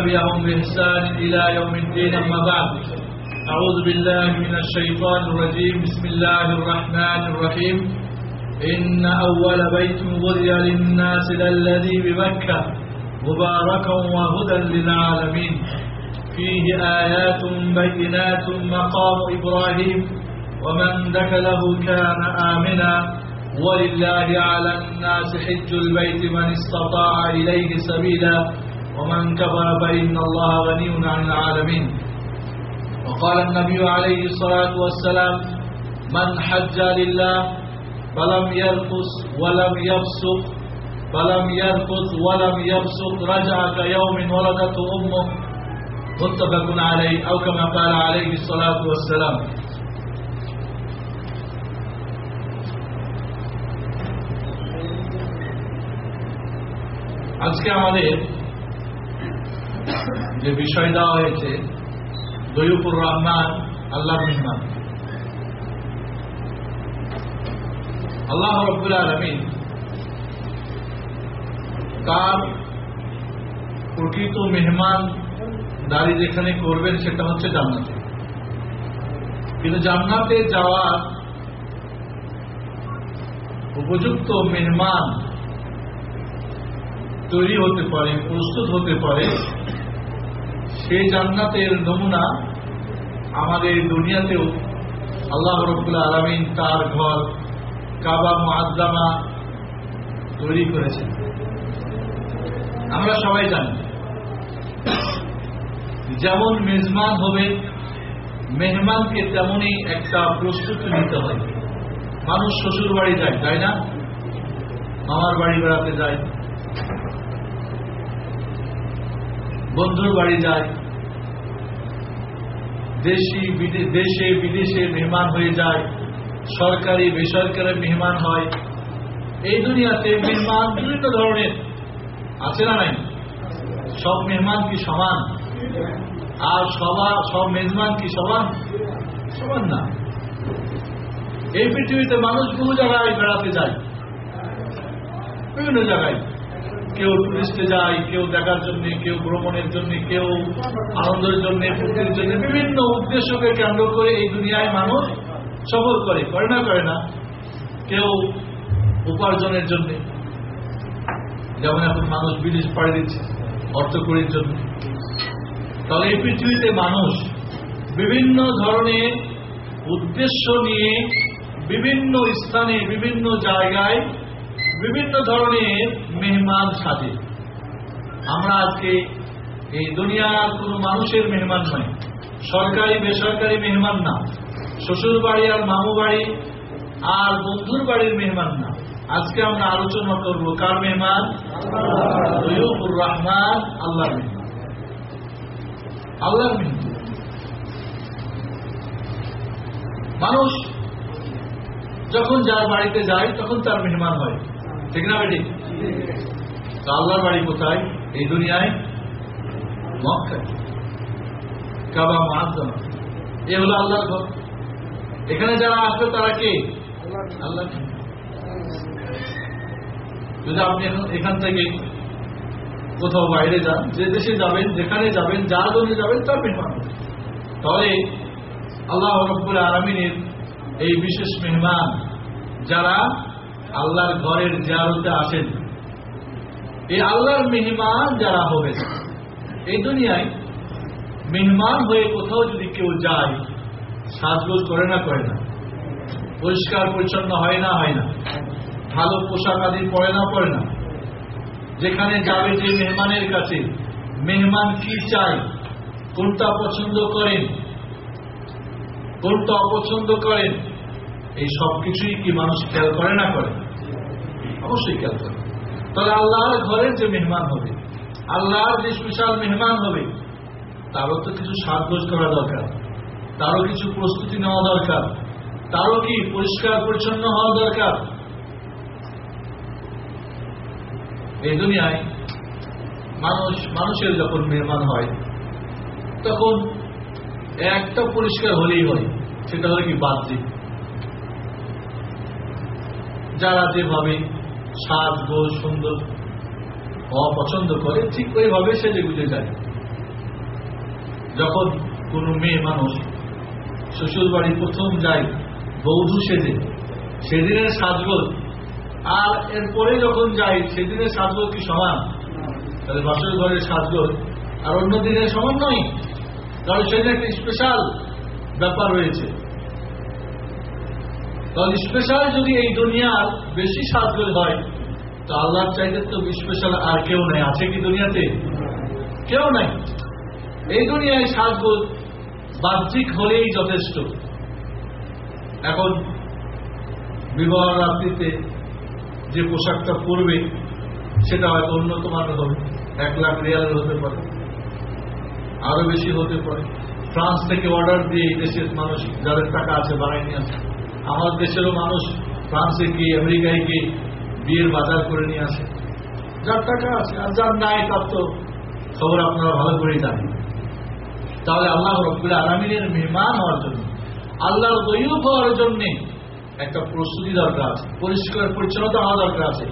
تبعهم بإحسان إلى يوم الدين أما بعد. أعوذ بالله من الشيطان الرجيم. بسم الله الرحمن الرحيم. إن أول بيت وضع للناس للذي بمكة مباركا وهدى للعالمين. فيه آيات بينات مقام إبراهيم ومن دخله كان آمنا. ولله على الناس حج البيت من استطاع إليه سبيلا. ومن كفر فإن الله غني عن العالمين وقال النبي عليه الصلاة والسلام من حج لله فلم يرقص ولم يفسق فلم يرقص ولم يفسق رجع كيوم ولدته أمه متفق عليه أو كما قال عليه الصلاة والسلام আজকে আমাদের যে বিষয় দেওয়া হয়েছে দয়ুপুর রহমান আল্লাহ মেহমান। আল্লাহ রব্বুল আলমিন তার প্রকৃত মেহমান দাঁড়ি যেখানে করবেন সেটা হচ্ছে জান্নাতে। কিন্তু জান্নাতে যাওয়ার উপযুক্ত মেহমান তৈরি হতে পারে, প্রস্তুত হতে পারে সেই জান্নাতের নমুনা আমাদের দুনিয়াতেও আল্লাহ রবুল্লা আলমিন তার ঘর কাবা মাদ্দামা তৈরি করেছেন। আমরা সবাই জানি, যেমন মেজমান হবে, মেহমানকে তেমনই একটা প্রস্তুতি নিতে হয়। মানুষ শ্বশুর বাড়ি যায়, তাই না? মামার বাড়ি বেড়াতে যায়। বন্ধুর বাড়ি যায়। দেশি দেশে বিদেশে মেহমান হয়ে যায়, সরকারি, বেসরকারি মেহমান হয়। এই দুনিয়াতে মেহমান বিভিন্ন ধরনের। আছে না নাই? সব মেহমান কি সমান? আর সবার সব মেজমান কি সমান? সমান না। এই পৃথিবীতে মানুষ বহু জায়গায় বেড়াতে যায়, বিভিন্ন জায়গায় কেউ টুরিস্টে যায়, কেউ দেখার জন্য, কেউ ভ্রমণের জন্য, কেউ আনন্দের জন্য, ফুর্তির জন্য, বিভিন্ন উদ্দেশ্যকে কেন্দ্র করে এই দুনিয়ায় মানুষ সফর করে করে না করে না। কেউ উপার্জনের জন্য, যেমন এখন মানুষ বিদেশ পাড়ি দিচ্ছে অর্থকরীর জন্য। তাহলে এই পৃথিবীতে মানুষ বিভিন্ন ধরনের উদ্দেশ্য নিয়ে বিভিন্ন স্থানে, বিভিন্ন জায়গায় বিভিন্ন ধরনের মেহমান সাজে আমরা আজকে এই দুনিয়ার কোনো মানুষের মেহমান নয়। সরকারি, বেসরকারি মেহমান না। শ্বশুর বাড়ি আর মামু বাড়ি আর বন্ধুর বাড়ির মেহমান না। আজকে আমরা আলোচনা করব কার মেহমান? রহমান, আল্লাহর মেহমান। আল্লাহর মেহমান। মানুষ যখন যার বাড়িতে যায়, তখন তার মেহমান হয়। ঠিক না বেটি? আল্লাহর বাড়ি কোথায়? এই দুনিয়ায়? মক্কায়। কাবা মহাদ্দমা এ হলো আল্লাহর ঘর এখানে যারা আসবে, তারা কে? আল্লাহ। যদি আপনি এখন থেকে কোথাও বাইরে যান, যে দেশে যাবেন, যেখানে যাবেন, যার জন্য যাবেন, তার মেহমান তাহলে আল্লাহ রব্বুল আলমিনের এই বিশেষ মেহমান, যারা আল্লাহর ঘরের জিয়ারতে আসেন। এই আল্লাহর মেহমান যারা হবে, এই দুনিয়ায় মেহমান হয়ে কোথাও যদি কেউ যায়, সাজগোজ করে না করে না। পরিষ্কার, পরিচ্ছন্ন হয় না হয় না। ভালো পোশাক আদি পরে না পরে না। যেখানে যাবে যে মেহমানের কাছে, মেহমান কি চায়, কোনটা পছন্দ করেন, কোনটা অপছন্দ করেন এই সব কিছুই কি মানুষ খেয়াল করে না করে? অবশ্যই খেয়াল করে। তাহলে আল্লাহর ঘরের যে মেহমান হবে, আল্লাহর যে স্পেশাল মেহমান হবে, তারও তো কিছু সাজগোজ করা দরকার, তারও কিছু প্রস্তুতি নেওয়া দরকার, তারও কি পরিষ্কার পরিচ্ছন্ন হওয়া দরকার? এই দুনিয়ায় মানুষ, মানুষের যখন মেহমান হয়, তখন একটা পরিষ্কার হলেই হয়, সেটা হলো কি বাহ্যিক। যারা যেভাবে সাজ, গোজ, সুন্দর হওয়া পছন্দ করে, ঠিক ওইভাবে সেজে গুজে যায়। যখন কোনো মেয়ে মানুষ শ্বশুর বাড়ি প্রথম যায়, বৌধু সেজে, সেদিনের সাজগোজ। আর এরপরে যখন যাই সেদিনের সাজগোজ কি সমান? তাহলে বাসর ঘরের সাজগোজ। আর অন্য দিনের সমান নয়। কারণ সেদিন একটা স্পেশাল ব্যাপার রয়েছে। তাহলে স্পেশাল যদি এই দুনিয়ার বেশি সাজগোজ হয়, তো আল্লাহর চাইতে তো স্পেশাল আর কেউ নেই। আছে কি দুনিয়াতে? কেউ নাই। এই দুনিয়ায় সাজগোজ বাহ্যিক হলেই যথেষ্ট। এখন বিবাহ রাত্রিতে যে পোশাকটা পরবে, সেটা হয়তো উন্নত মানের হবে। এক লাখ রিয়ালের হতে পারে। আরও বেশি হতে পারে। ফ্রান্স থেকে অর্ডার দিয়ে দেশের মানুষ যাদের টাকা আছে বানাই নিয়ে আসে। আমার দেশেরও মানুষ ফ্রান্সে গিয়ে আমেরিকায় গিয়ে বিয়ের বাজার করে নিয়ে আসে? যার টাকা আছে আর যার নাই তার তো খবর আপনারা ভালো করেই জানেন। তাহলে আল্লাহ রব্বুল আলমিনের মেহমান হওয়ার জন্য, আল্লাহর দৈব হওয়ার জন্য একটা প্রস্তুতি দরকার আছে, পরিষ্কার পরিচ্ছন্নতা হওয়া দরকার আছে।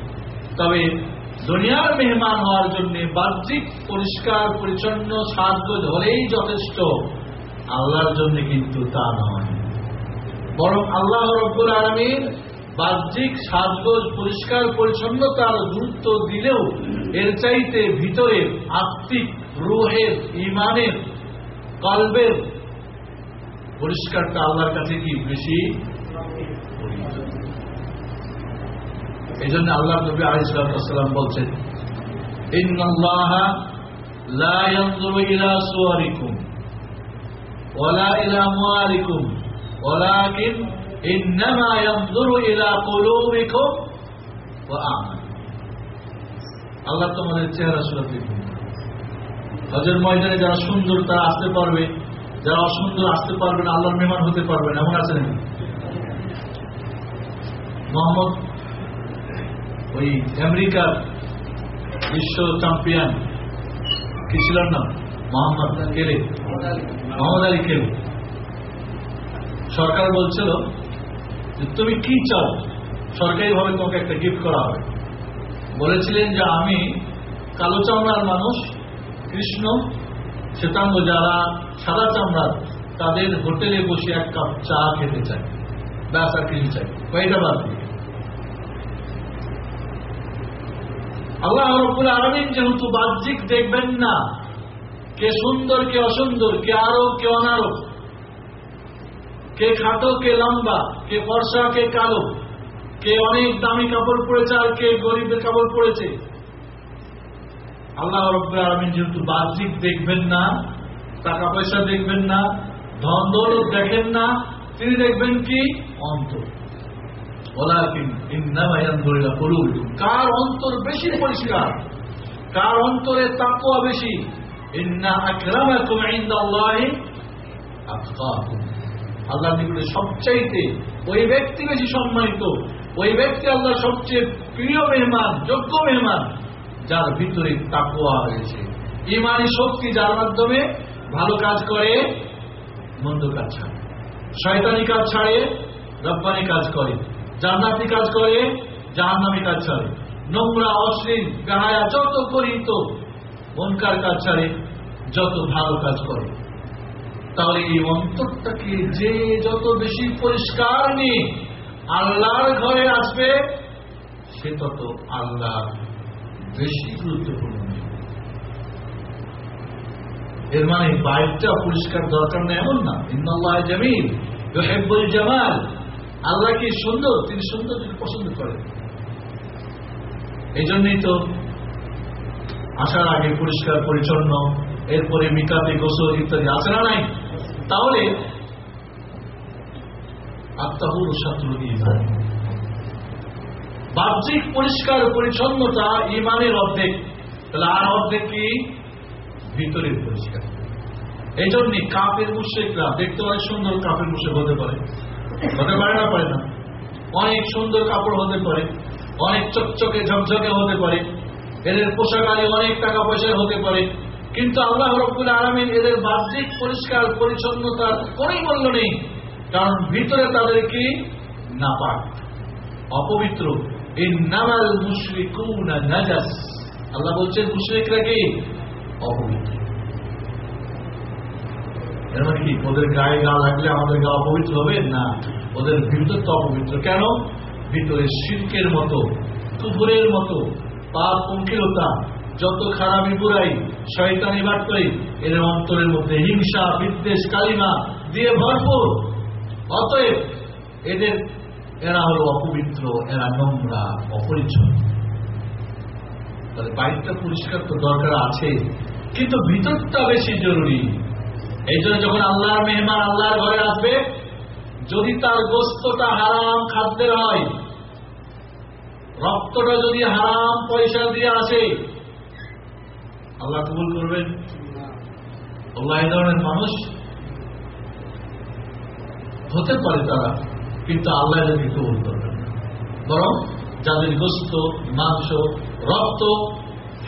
তবে দুনিয়ার মেহমান হওয়ার জন্য বাহ্যিক, পরিষ্কার, পরিচ্ছন্ন, সাজগোজ হলেই যথেষ্ট। আল্লাহর জন্য কিন্তু তা নয়। বরং আল্লাহ রব্বুল আলমীর বাহ্যিক সাজগোজ, পরিষ্কার, পরিচ্ছন্নতার গুরুত্ব দিলেও এর চাইতে ভিতরে আত্মিক রুহের ইমানের কলবের পরিষ্কারটা আল্লাহর কাছে কি বেশি এই জন্য আল্লাহ নবী আলিসাল্লাম বলছেন ইন্নাল্লাহ ইন্নামা ইয়ানজুরু ইলা কুলুবিকুম ওয়া আমালিকুম আল্লাহ তোমাদের চেহারা সুরত হজের ময়দানে যারা সুন্দর তারা আসতে পারবে, যারা অসুন্দর আসতে পারবে না, আল্লাহর মেহমান হতে পারবে না। এমন আছে মোহাম্মদ ওই আমেরিকার বিশ্ব চ্যাম্পিয়ন কি ছিল না? মোহাম্মদ কেলে? মোহাম্মদ আলী কেলে। সরকার বলছিল যে তুমি কি চাও? সরকারিভাবে তোমাকে একটা গিফট করা হবে। বলেছিলেন যে আমি কালো চামড়ার মানুষ, কৃষ্ণ, শ্বেতাঙ্গ যারা, সাদা চামড়ার তাদের হোটেলে বসে এক কাপ চা খেতে চাই। ব্যাস, আর কিছু চাই। কয়টা বাদ আল্লাহ রব্বুল আলমিন যেহেতু বাহ্যিক দেখবেন না, কে সুন্দর, কে অসুন্দর, কে আরব কে অনারব কে খাটো, কে লম্বা, কে ফর্সা, কে কালো, কে অনেক দামি কাপড় পরেছে আর কে গরিবের কাপড় পরেছে। আল্লাহ রব্বুল আলমিন যেহেতু বাহ্যিক দেখবেন না টাকা পয়সা দেখবেন না, ধন দৌলত দেখেন না, তিনি দেখবেন কি? অন্তর। কার অন্তর বেশি পরিষ্কার? কার অন্তরে তাকুয়া বেশি? ইন্না আল্লাহ নিকটে সবচাইতে ওই ব্যক্তি বেশি সম্মানিত, ওই ব্যক্তি আল্লাহ সবচেয়ে প্রিয় মেহমান, যোগ্য মেহমান, যার ভিতরে তাকুয়া রয়েছে। ইমানি শক্তি যার মাধ্যমে ভালো কাজ করে, মন্দ কাজ ছাড়ে। শয়তানি কাজ ছাড়ে, রব্বানি কাজ করে। জান্নাতি কাজ করে, জাহান্নামি কাজ ছাড়ে। নোংরা, অশ্লীল গাহায়া যত করিত, মনকার কাজ ছাড়ে, যত ভালো কাজ করে। তাহলে এই অন্তরটাকে যে যত বেশি পরিষ্কার নিয়ে আল্লাহর ঘরে আসবে, সে তত আল্লাহ বেশি গুরুত্বপূর্ণ এর মানে বাইরটা পরিষ্কার দরকার নেই এমন না। ইন্দাল্লাহ জামিল হেব্বুল জামাল। আল্লাহ কি সুন্দর? তিনি সুন্দর, তিনি পছন্দ করেন। এই জন্যই তো আসার আগে পরিষ্কার, পরিচ্ছন্ন, এরপরে মিকাতে গোসল ইত্যাদি আছে না নাই? তাহলে আত্মাহুর শত্রু ইমান বাহ্যিক পরিষ্কার পরিচ্ছন্নতা ইমানের অর্ধেক। তাহলে আর অর্ধেক কি? ভিতরের পরিষ্কার। এই জন্য কাপের মুশেকরা দেখতে অনেক সুন্দর কাপের মুশেক হতে পারে। হতে পারে না পারে না। অনেক সুন্দর কাপড় হতে পারে। অনেক চকচকে, ঝকঝকে হতে পারে। এদের পোশাক আলী অনেক টাকা পয়সার হতে পারে। কিন্তু আল্লাহ রব্বুল আলমিন এদের বাহ্যিক পরিষ্কার পরিচ্ছন্নতার কোনই মূল্য নেই। কারণ ভিতরে তাদের কি? নাপাক। অপবিত্র। এই নামাল মুশরিকুনা নাজাস। আল্লাহ বলছেন, মুশরিকরা কি? অপবিত্র। এর মানে কি? ওদের গায়ে গা লাগলে আমাদের গা অপবিত্র হবে? না। ওদের ভিতর তো অপবিত্র। কেন? ভিতরে শিল্পের মতো কুপুরের মতো পাপ পঙ্কিলতা যত খারাপি বুড়াই শয়তানি বাটপাই, এদের অন্তরের মধ্যে হিংসা, বিদ্বেষ, কালিমা দিয়ে ভরপুর। অতএব এদের, এরা হলো অপবিত্র, এরা নোংরা, অপরিচ্ছন্ন। তাহলে বাইকটা পরিষ্কার তো দরকার আছে, কিন্তু ভিতরটা বেশি জরুরি। এই জন্য যখন আল্লাহর মেহমান আল্লাহর ঘরে আসবে, যদি তার গোস্তটা হারাম খাদ্যের হয়, রক্তটা যদি হারাম পয়সা দিয়ে আসে আল্লাহ কবুল করবেন। আল্লাহ ধরনের মানুষ হতে পারে তারা, কিন্তু আল্লাহ এদেরকে কবুল করবেন না। বরং যাদের গোস্ত, মাংস, রক্ত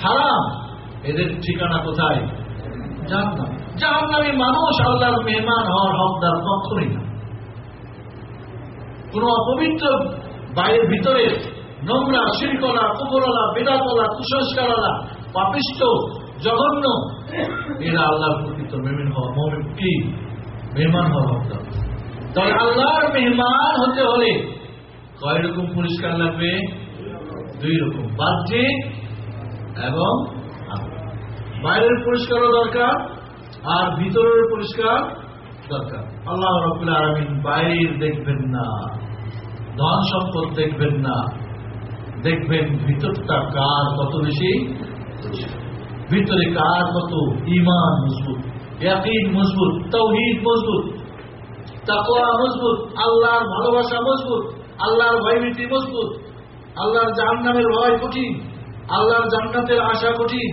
হারাম, এদের ঠিকানা কোথায়? জাহান্নাম। জাহান্নামী মানুষ আল্লাহর মেহমান হওয়ার হকদার কখনই না। কোন অপবিত্র বাইরের ভিতরে নোংরা, শিরকলা কুকুরলা বেদাতলা, কুসংস্কারলা, পাপিষ্ট জঘন্য। এরা আল্লাহর প্রকৃত মেমিন হওয়া, মমিন কি? মেহমান হওয়া হকদার তবে আল্লাহর মেহমান হতে হলে কয় রকম পরিষ্কার লাগবে? দুই রকম, বাহ্যিক এবং বাইরের পরিষ্কারও দরকার, আর ভিতরের পরিষ্কার দরকার। আল্লাহ রবুল্লা আলমিন বাইরের দেখবেন না, ধন সম্পদ দেখবেন না, দেখবেন ভিতরটা কার কত বেশি? ভিতরে কার কত ইমান মজবুত, ইয়াকিন মজবুত, তৌহিদ মজবুত তাকোয়া মজবুত, আল্লাহর ভালোবাসা মজবুত, আল্লাহর ভয়ভীতি মজবুত, আল্লাহর জাহান্নামের ভয় কঠিন, আল্লাহর জান্নাতের আশা কঠিন।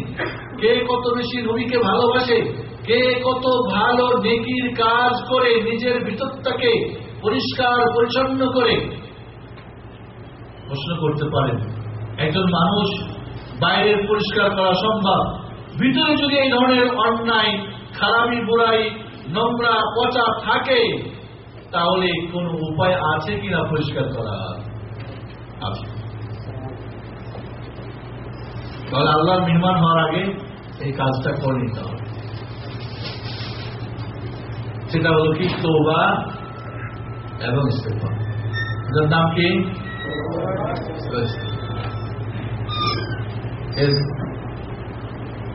কে কত বেশি নবীকে ভালোবাসে, কে কত ভালো নেকির কাজ করে নিজের ভিতরটাকে পরিষ্কার পরিচ্ছন্ন করে। প্রশ্ন করতে পারেন, একজন মানুষ বাইরের পরিষ্কার করা সম্ভব ভিতরে যদি এই ধরনের অন্যায় খারাপি বুড়াই নোংরা পচা থাকে তাহলে কোন উপায় আছে কিনা পরিষ্কার করা আছে তাহলে আল্লাহর মেহমান হওয়ার আগে এই কাজটা করে নিতে হবে। সেটা হলো কি? তোবা এবং ইস্তেফা নাম কি?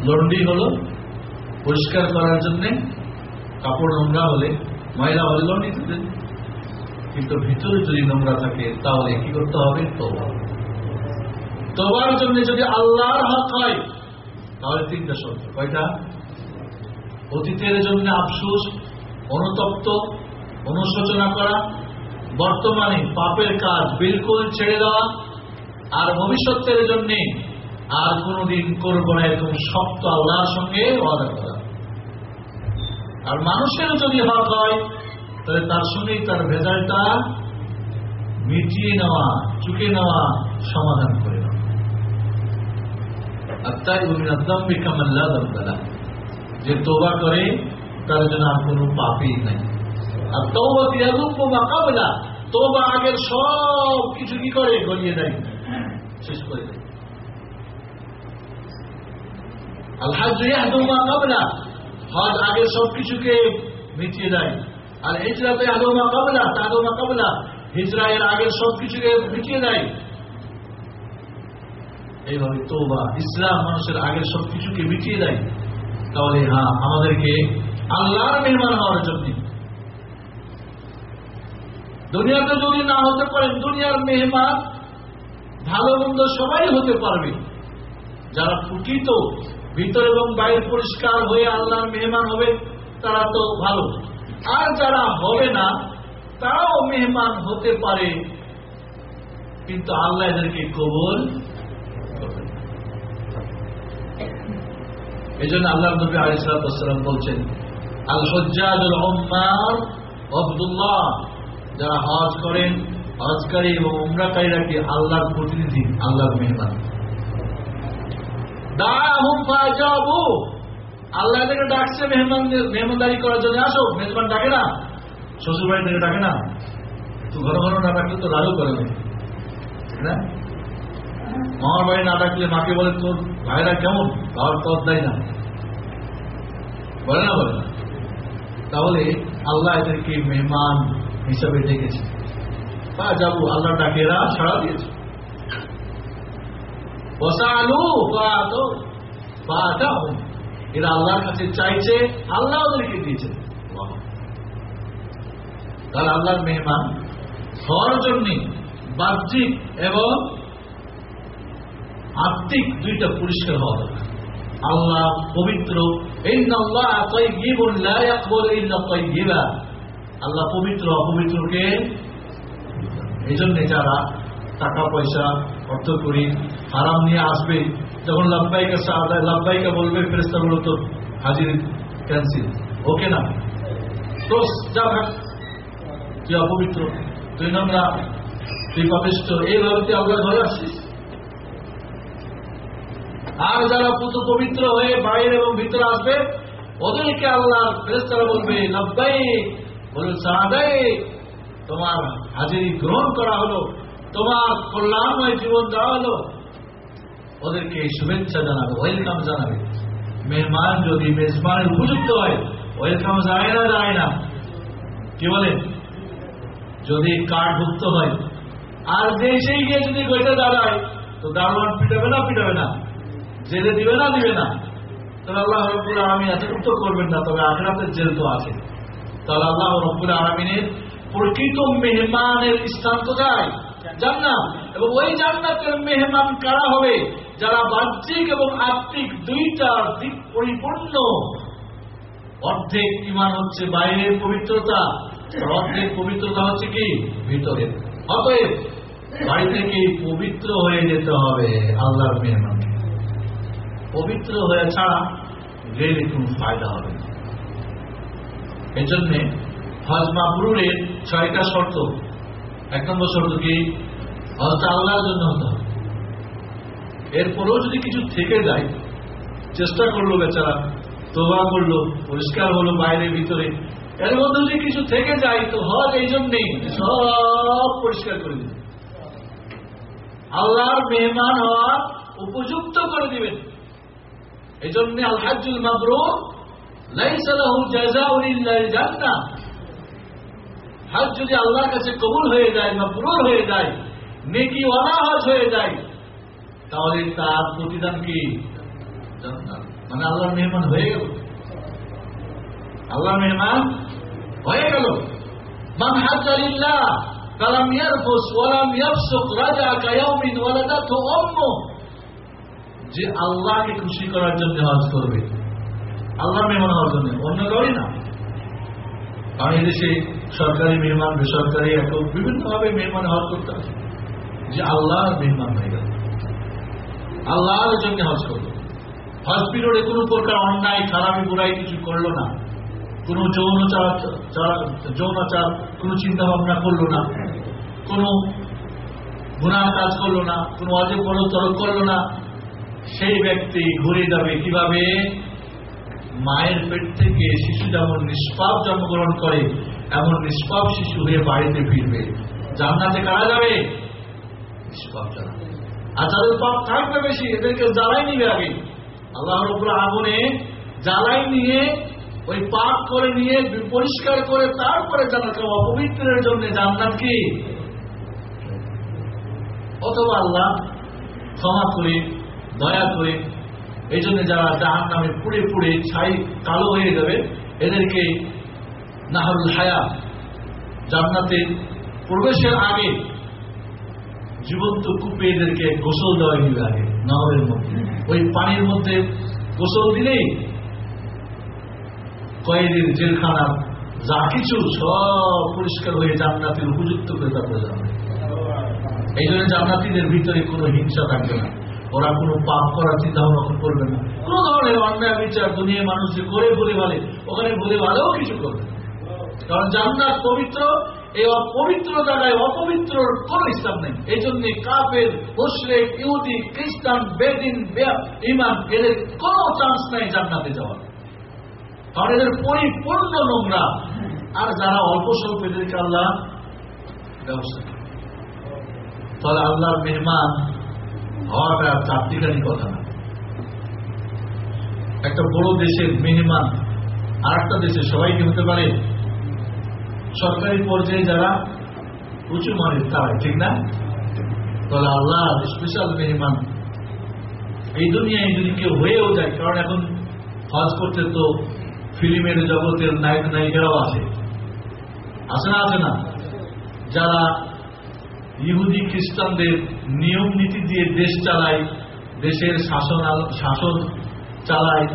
লন্ডি হলো, পরিষ্কার করার জন্য কাপড় নোংরা হলে ময়লা হলে লন্ডি দেন কিন্তু ভিতরে যদি নোংরা থাকে, তাহলে কি করতে হবে? তোবা তোবার জন্য যদি আল্লাহর হক হয়, তাহলে তিনটা শর্ত। কয়টা? অতীতের জন্য আফসুস, অনুতপ্ত, অনুশোচনা করা, বর্তমানে পাপের কাজ বিলকুল ছেড়ে দেওয়া, আর ভবিষ্যতের জন্য আর কোনদিন করব না এরকম শক্ত আল্লাহর সঙ্গে ওয়াদা করা। আর মানুষেরও যদি হক হয়, তাহলে তার সঙ্গেই তার ভেজালটা মিটিয়ে নেওয়া, চুকে নেওয়া সমাধান করে নেওয়া। আত্মাই উমিনাদ্দাম্বি কামাল্লা দম্বালা যে তোবা করে, তার জন্য আর কোনো পাপই নাই। আর তৌবা তিয়াদুব্য মাকাবলা তোবা আগের সব কিছু কি করে? গলিয়ে দেয়। শেষ করে দেয়। আলহাজ হজ আগের সব কিছুকে মিটিয়ে দেয়। আর হিজরাতে আদমা কাবলা তাদমা কাবলা হিজরা এর আগের সব কিছুকে মিটিয়ে দেয়। এইভাবে তোবা ইসলাম মানুষের আগের সব কিছুকে মিটিয়ে দেয়। তাহলে হ্যাঁ আমাদেরকে আল্লাহর মেহমান হওয়ার জন্য। দুনিয়াতে যদি না হতে পারেন, দুনিয়ার মেহমান, ভালো মন্দ সবাই হতে পারবে। যারা প্রকৃত ভিতর এবং বাইরে পরিষ্কার হয়ে আল্লাহর মেহমান হবে, তারা তো ভালো। আর যারা হবে না, তারাও মেহমান হতে পারে। কিন্তু আল্লাহ এদেরকে কবল এই জন্য আল্লাহ নবী আলিসাল্লাম বলছেন আল হজ্জাদুল উম্মার আব্দুল্লাহ। যারা হজ করেন, হজকারী এবং উমরাকারীরা কি আল্লাহর প্রতিনিধি, আল্লাহর মেহমান? আল্লাহ এদেরকে ডাকছে মেহমান মেহমানদারি করার জন্য। আসো ডাকে না। শ্বশুর বাড়ি থেকে ডাকে না। ঘন ঘন না ডাকলে তো করে না? মামার বাড়ি না ডাকলে মাকে বলে, তোর ভাইরা কেমন? বাবার পথ দেয় না? বলে না বলে না। তাহলে আল্লাহ এদেরকে মেহমান হিসাবে ডেকেছে। তা যাব আল্লাহ ডাকেরা সাড়া দিয়েছে। এরা আল্লাহর কাছে চাইছে, আল্লাহ ওদেরকে দিয়েছে। তাহলে আল্লাহর মেহমান হওয়ার জন্য বাহ্যিক এবং আত্মিক দুইটা পরিষ্কার হওয়া দরকার। আল্লাহ পবিত্র আল্লাহ পবিত্র, অপবিত্রকে, এই জন্য যারা টাকা পয়সা অর্থ করি, হারাম নিয়ে আসবে, যখন লাভবাইকা লাভবাইকা বলবে ফেরেস্তাগুলো তো হাজির ক্যান্সেল ওকে না? তো যা ভাগ তুই অপবিত্র। তুই নোংরা তুই পাপিষ্ট এইভাবে তুই আল্লাহ ধরে আসছিস আর যারা পুত পবিত্র হয়ে বাইরে এবং ভিতরে আসবে, ওদেরকে আল্লাহ ফেরেস্তারা বলবে লব্বাই বলবে সাদাই তোমার হাজিরি গ্রহণ করা হলো। তোমার কল্যাণময় জীবন দেওয়া হলো। ওদেরকে শুভেচ্ছা জানাবে, ওয়েলকাম জানাবে। মেহমান যদি মেজবানের উপযুক্ত হয়, ওয়েলকাম যায় না যায় না। কি বলেন যদি কার্ডভুক্ত হয়। আর দেশেই গিয়ে যদি গইটা দাঁড়ায়, তো দারোয়ান পিটাবে না পিটাবে না। জেলে দিবে না দিবে না। তাহলে আল্লাহ রব্বুল আলমিন এতটুকু করবেন না, তবে আখরাতের জেল তো আছে। তাহলে আল্লাহ রব্বুল আলমিনের প্রকৃত মেহমানের স্থান কোথায়? জান্নাত। এবং ওই জান্নাতের মেহমান কারা হবে? যারা বাহ্যিক এবং আত্মিক দুইটা দিক পরিপূর্ণ। অর্ধেক ইমান হচ্ছে বাইরের পবিত্রতা অর্ধেক পবিত্রতা হচ্ছে কি? ভিতরে অতএব বাড়ি থেকে পবিত্র হয়ে যেতে হবে আল্লাহর মেহমানকে। পবিত্র হয়ে ছাড়া গেলে কোন ফায়দা হবে না। এই জন্যে হজ মাবরুরের ছয়টা শর্ত। এক নম্বর শর্ত কি? হজটা আল্লাহর জন্য হতে হবে। এরপরেও যদি কিছু থেকে যায়, চেষ্টা করল বেচারা, তোবা করল, পরিষ্কার হলো বাইরে ভিতরে, এর মধ্যে যদি কিছু থেকে যায়, তো হজ এই জন্যেই, সব পরিষ্কার করে দিবে। আল্লাহর মেহমান হওয়া উপযুক্ত করে দিবেন। এই জন্য আল হাজুল মাবরুর লাইসালাহু জাযাউন জান্নাহ। হজ যদি আল্লাহর কাছে কবুল হয়ে যায় মাবরুর হয়ে যায় নেকি ওয়ালা হজ হয়ে যায়, তাহলে তার প্রতিদান কি? মানে আল্লাহর মেহমান হয়ে গেল। আল্লাহর মেহমান হয়ে গেল। মান হাজ আলিল্লাহ কালাম ইয়ারফুস, ওয়ালাম ইয়াফসুক রাজা কায়াউমিন ওয়ালাদাতহু উম্মু যে আল্লাহকে খুশি করার জন্য হজ করবে আল্লাহ মেহমান হওয়ার জন্য। অন্য কাউই না। কারণ এদেশে সরকারি মেহমান, বেসরকারি এত বিভিন্নভাবে মেহমান হজ করতে হবে যে আল্লাহ মেহমান হয়ে গেল। আল্লাহর জন্য হজ করল। হজ পিরিয়ডে কোনো প্রকার অন্যায়, খারাপি বুড়াই কিছু করল না। কোন যৌনচার যৌনাচার কোনো চিন্তা ভাবনা করল না। কোনো গুণার কাজ করল না, কোনো অজে বড় তরক করল না। সেই ব্যক্তি ঘুরে যাবে কীভাবে? মায়ের পেট থেকে শিশু যেমন নিষ্পাপ জন্মগ্রহণ করে এমন নিষ্পাপ শিশু হয়ে বাড়িতে ফিরবে। জান্নাতে কারা যাবে? নিষ্পাপ যারা। আর যাদের পাপ থাকবে বেশি, এদেরকে জ্বালাই নিবে আগে। আল্লাহর উপর আগুনে জ্বালাই নিয়ে, ওই পাপ করে নিয়ে, পরিষ্কার করে তারপরে জান্নাত অপবিত্রের জন্য জান্নাত কি? অথবা আল্লাহ ক্ষমা করে, দয়া করে, এই জন্য যারা জাহান নামে পুড়ে পুড়ে ছাই কালো হয়ে যাবে, এদেরকে নাহরুল হায়া, জান্নাতে প্রবেশের আগে জীবন্ত কূপে এদেরকে গোসল দেওয়া দিবে আগে, নহরের মধ্যে। ওই পানির মধ্যে গোসল দিলেই কয়েদের জেলখানা যা কিছু সব পরিষ্কার হয়ে জান্নাতের উপযুক্ত করে তারপরে যাবে। এই জন্য জান্নাতিদের ভিতরে কোনো হিংসা থাকবে না। ওরা কোনো পাপ করার চিন্তা ভাবনা করবে না। কোনো ধরনের অন্যায় বিচার দুনিয়া মানুষ যে করে বলে বলে ওখানে বলে ভালেও কিছু করবে কারণ জান্নাত পবিত্র, এই অপবিত্র জায়গায় অপবিত্র কোন ইসলাম নেই। এই জন্য কাপের মুশরেক, ইহুদি, খ্রিস্টান, বেদিন ইমান এদের কোন চান্স নাই জান্নাতে যাওয়ার। কারণ এদের পরিপূর্ণ নোংরা। আর যারা অল্প স্বল্প এদেরকে আল্লাহ ব্যবস্থা। তাহলে আল্লাহর মেহমান হওয়াটা চারটিখানি কথা না। একটা বড় দেশের মেহমান আর একটা দেশে সবাইকে হতে পারে? সরকারি পর্যায়ে যারা উঁচু মানের তারা ঠিক না? তাহলে আল্লাহ স্পেশাল মেহমান, এই দুনিয়ায় যদি কেউ হয়েও যায়, কারণ এখন হজ করতে তো ফিল্মের জগতের নায়ক, নায়িকারাও আছে। আছে না আছে না? যারা ইহুদি, খ্রিস্টানদের নিয়ম নীতি দিয়ে দেশ চালায়, দেশের শাসন শাসন চালায়,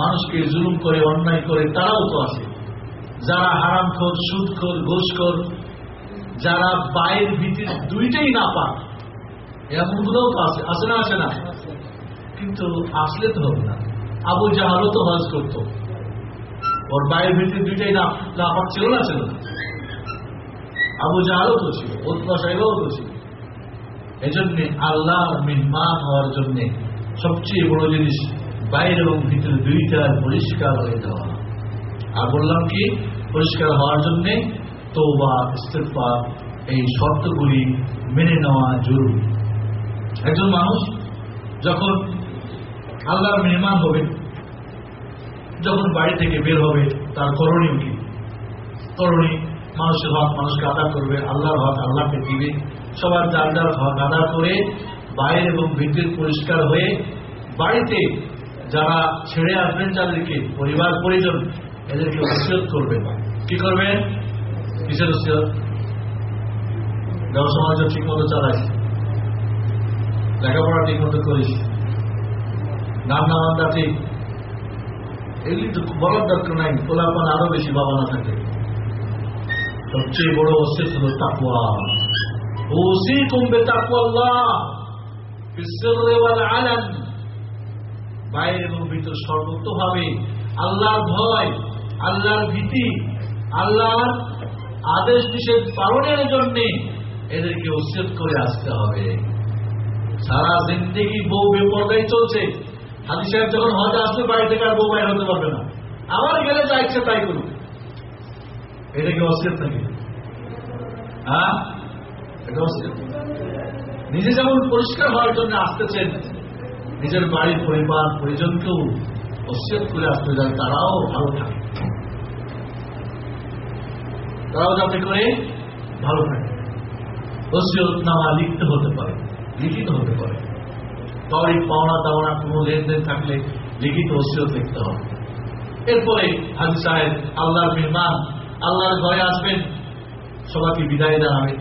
মানুষকে জুলুম করে, অন্যায় করে, তারাও তো আছে। যারা হারামখোর সুদখোর ঘোষখোর যারা পায়ের ভিতরে দুইটাই না পাক এমনগুলোও তো আছে আছে না আছে না? কিন্তু আসলে তো হবে না। আবু জাহালও তো হজ করতো। ওর পায়ের ভিতরে দুইটাই না না পাক ছিল না ছিল না। আবু জাহালও তো ছিল ওতবা সাহেবও তো ছিল। এজন্য আল্লাহ মেহমান হওয়ার জন্যে সবচেয়ে বড় জিনিস বাইরে এবং ভিতরে দুইটার পরিষ্কার হয়ে যাওয়া। আর বললাম কি? পরিষ্কার হওয়ার জন্য তৌবা ইস্তেফা এই শর্তগুলি মেনে নেওয়া জরুরি। একজন মানুষ যখন আল্লাহর মেহমান হবে, যখন বাড়ি থেকে বের হবে, তার করণীয় কি? করণীয়, মানুষের হক মানুষকে আদা করবে, আল্লাহর হক আল্লাহকে দিবে। সবার যার যার হক আদা করে বাইরে এবং ভিতর পরিষ্কার হয়ে বাড়িতে যারা ছেড়ে আসবেন, যাদেরকে পরিবার, পরিজন এদেরকে ওসিয়ত করবেন। কি করবেন? কিসের ওসিয়ত। দেওয়া সমাজ ঠিক মতো চালাইস লেখাপড়া ঠিক মতো করিস। রান্না বান্না ঠিক। এগুলি তো বলার দরকার নাই। পোলাপান আরও বেশি বাবা না থাকে। সবচেয়ে বড় অস্তিত্ব হল তাকুয়া ওসি কুম্বে তাকুয়াল্লাহ বাইরে এবং ভিতর সর্বতভাবে আল্লাহর ভয়। আল্লাহর ভীতি, আল্লাহর আদেশ নিষেধ পালনের জন্য এদেরকে উচ্ছেদ করে আসতে হবে। সারা জিন্দিগি বউ বেপরদাই চলছে। হাজি সাহেব যখন হজে আসবে বাড়ি থেকে আর বউ বাইর হতে পারবে না? আবার গেলে যা ইচ্ছে তাই করুক। এটা কি অস্থির নাকি? হ্যাঁ? নিজে যেমন পরিষ্কার হওয়ার জন্য আসতেছেন, নিজের বাড়ির পরিবার, পরিজনকেও অস্থির করে আসতে যান তারাও ভালো থাকে তারাও যাতে করে ভালো থাকে। নামা লিখতে হতে পারে, লিখিত হতে পারে। তরিক, পাওনা, দাওনা, কোনো লেনদেন থাকলে লিখিত ওসিয়ত লিখতে হবে। এরপরে হাজি সাহেব, আল্লাহর মেহমান, আল্লাহর ঘরে আসবেন, সবাইকে বিদায় জানাবে।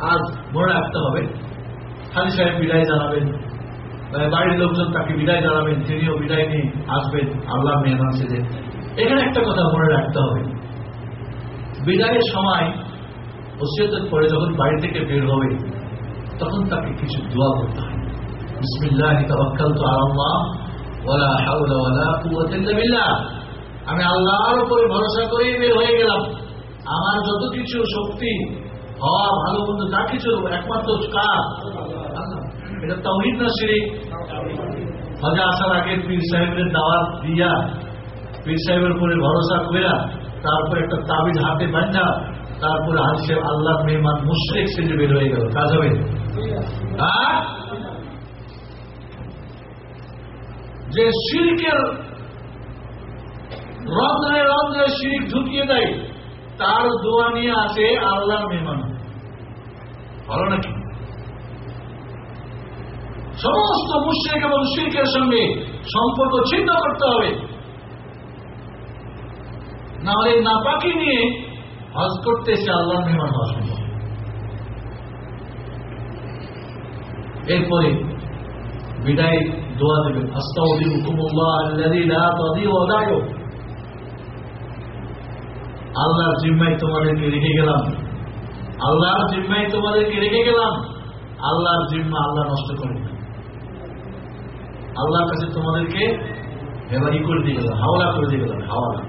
আজ মনে রাখতে হবে, হাজি সাহেব বিদায় জানাবেন মানে বাড়ির লোকজন তাকে বিদায় জানাবেন, তিনিও বিদায় নিয়ে আসবেন আল্লাহ মেহমান সেজে। এখানে একটা কথা মনে রাখতে হবে বিদায়ের সময় ওসিয়তের পরে যখন বাড়ি থেকে বের হবে, তখন তাকে কিছু দোয়া করতে হয়। বিসমিল্লাহ তাওয়াক্কালতু আলা আল্লাহ ওয়ালা হাওলা ওয়ালা কুওয়াতা ইল্লা বিল্লাহ। আমি আল্লাহর উপরে ভরসা করে বের হয়ে গেলাম। আমার যত কিছু শক্তি, হওয়া ভালো মন্দ যা কিছু একমাত্র কার এটা তাওহীদ না শিরিক? হজে আসার আগে পীর সাহেবের দাওয়াত দিয়া, পীর সাহেবের উপরে ভরসা কইরা তারপর একটা তাবিজ হাতে বান্ধা তারপরে সাহেব আল্লাহ মেহমান মুশরিক সেজে বের হয়ে গেল। কাজ হবে হ্যাঁ? যে শিরকের রন্ধ্রে রন্ধ্রে শিরিক ঢুকিয়ে দেয়, তার দোয়া নিয়ে আসে আল্লাহ মেহমান। ভালো নাকি? সমস্ত মুশ্রিক এবং শিরকের সঙ্গে সম্পর্ক ছিন্ন করতে হবে। না হলে নাপাকি নিয়ে হজ করতে এসে আল্লাহ মেহমান হওয়া সম্ভব এরপরে বিদায় দোয়া দেবেন আস্তাউদ্দিনুকুমুল্লাহ আল্লাযী লা তাদিউ আল্লাহর জিম্মায় তোমাদেরকে রেখে গেলাম। আল্লাহর জিম্মায় তোমাদেরকে রেখে গেলাম। আল্লাহর জিম্মা আল্লাহ নষ্ট করেন না। আল্লাহর কাছে তোমাদেরকে হেবারি করে দিয়ে গেলাম, হাওলা করে দিয়ে গেলাম, হাওলা।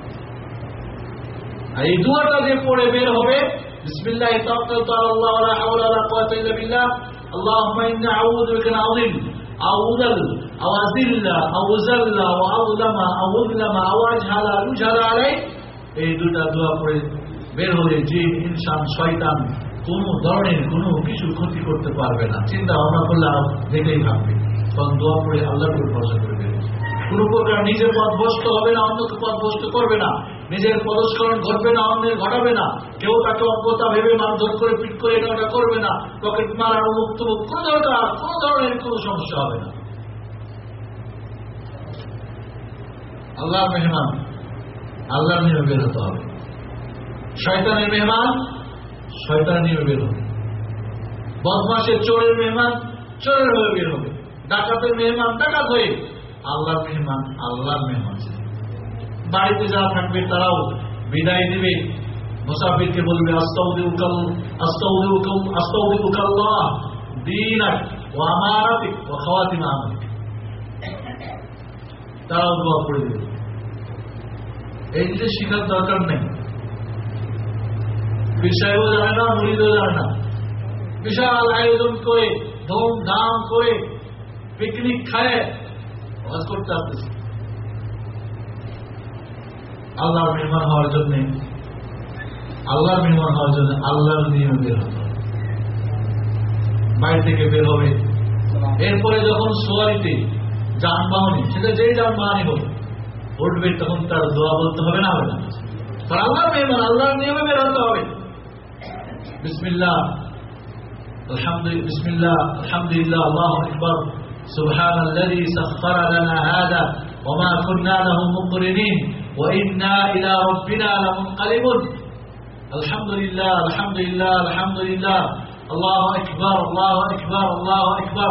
আর এই দুয়াটা যে পড়ে বের হবে, বিসমিল্লাহ তাওয়াক্কালতু আলা আল্লাহ ওয়া লা হাওলা ওয়া লা কুওয়াতা ইল্লা বিল্লাহ, আল্লাহুম্মা ইন্নী আউযু বিকা আযিম আও উযাল আও আযিল্লা আও উযাল্লা আও আযলামা আও উযলামা আও আজহালা আও ইউজহালা আলাই এই দুটা দোয়া পড়ে বের হলে জিন, ইনসান, শয়তান কোন ধরনের কোনো কিছু ক্ষতি করতে পারবে না। চিন্তা ভাবনা করলে আর দেখলেই ভাববে। তখন দোয়া করে আল্লাহর উপর ভরসা করে বের কোন প্রকার নিজের পথ বসতে হবে না, অন্যকে পথ বসতে করবে না। নিজের পদস্করণ ঘটবে না অন্যের ঘটাবে না। কেউ তাকে অজ্ঞতা ভেবে মারধর করে, পিট করে এটা করবে না। পকেট মারার মুক্ত কোন দরকার কোন ধরনের কোনো সমস্যা হবে না। আল্লাহ মেহমান, আল্লাহর নিয়মে বের হতে হবে। শয়তানের মেহমান, শয়তানের নিয়মে বের হবে। বদমাসের চোরের মেহমান, চোরের হয়ে বের হবে। ডাকাতের মেহমান, ডাকাত হয়ে। আল্লাহর মেহমান আল্লাহর মেহমান বাড়িতে যারা থাকবে তারাও বিদায় দিবে মুসাফিরকে বলবে আস্তাউদি উকাল আস্তাউদি উকাল আস্তাউদি উকাল্লাহ দিনাক ও আমারাতিক ও খাওয়াতিমা আমাদিক তারাও দোয়া করে দেবে। এই জিনিস শিখার দরকার নেই। বিষয়ও জানে না মুড়িদও জানে না। বিশাল আয়োজন করে, ধুমধাম করে পিকনিক খায় ওয়াজ করতে আসতেছে। আল্লাহর মেহমান হওয়ার জন্য আল্লাহর মেহমান হওয়ার জন্য আল্লাহর নিয়মে বের হতে হবে বাড়ি থেকে বের হবে এরপরে যখন সোয়ারিতে যানবাহনে সেটা যেই যানবাহনই হোক উঠবে তখন তার দোয়া বলতে হবে না হবে না তার আল্লাহর মেহমান আল্লাহর নিয়মে বের হতে হবে বিসমিল্লাহ আলহামদুলিল্লাহ বিসমিল্লাহ আলহামদুলিল্লাহ আল্লাহ আকবার سبحان الذي سخر لنا هذا وما كنا له مقرنين وإنا إلى ربنا لمنقلبون الحمد لله الحمد لله الحمد لله الله أكبر الله أكبر الله أكبر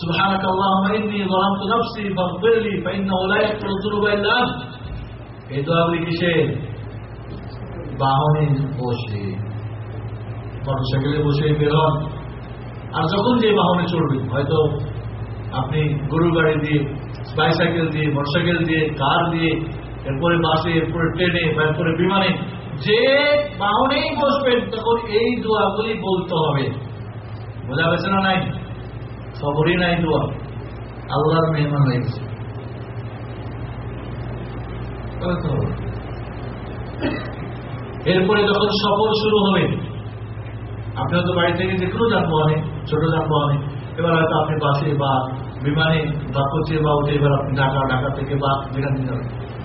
سبحانك اللهم إني ظلمت نفسي فاغفر لي فإنه لا يغفر الذنوب إلا أنت এই দোয়াগুলি কিসে বাহনে বসে মোটরসাইকেলে বসে বের হন আর যখন যে বাহনে চড়বেন হয়তো আপনি গরু গাড়ি দিয়ে বাইসাইকেল দিয়ে মোটরসাইকেল দিয়ে কার দিয়ে এরপরে বাসে এরপরে ট্রেনে বা এরপরে বিমানে যে বাহনেই বসবেন, তখন এই দোয়াগুলি বলতে হবে। বোঝা গেছে না নাই? খবরই নাই দোয়া। আল্লাহর মেহমান হয়ে এরপরে যখন সফর শুরু হবে আপনি হয়তো বাড়ি থেকে যে কোনো যানবাহনে, ছোট যানবাহনে, এবার হয়তো আপনি বাসে বা বিমানে বা কোচে বা উঠে এবার আপনি ঢাকা ঢাকা থেকে বা যেখান যাবেন।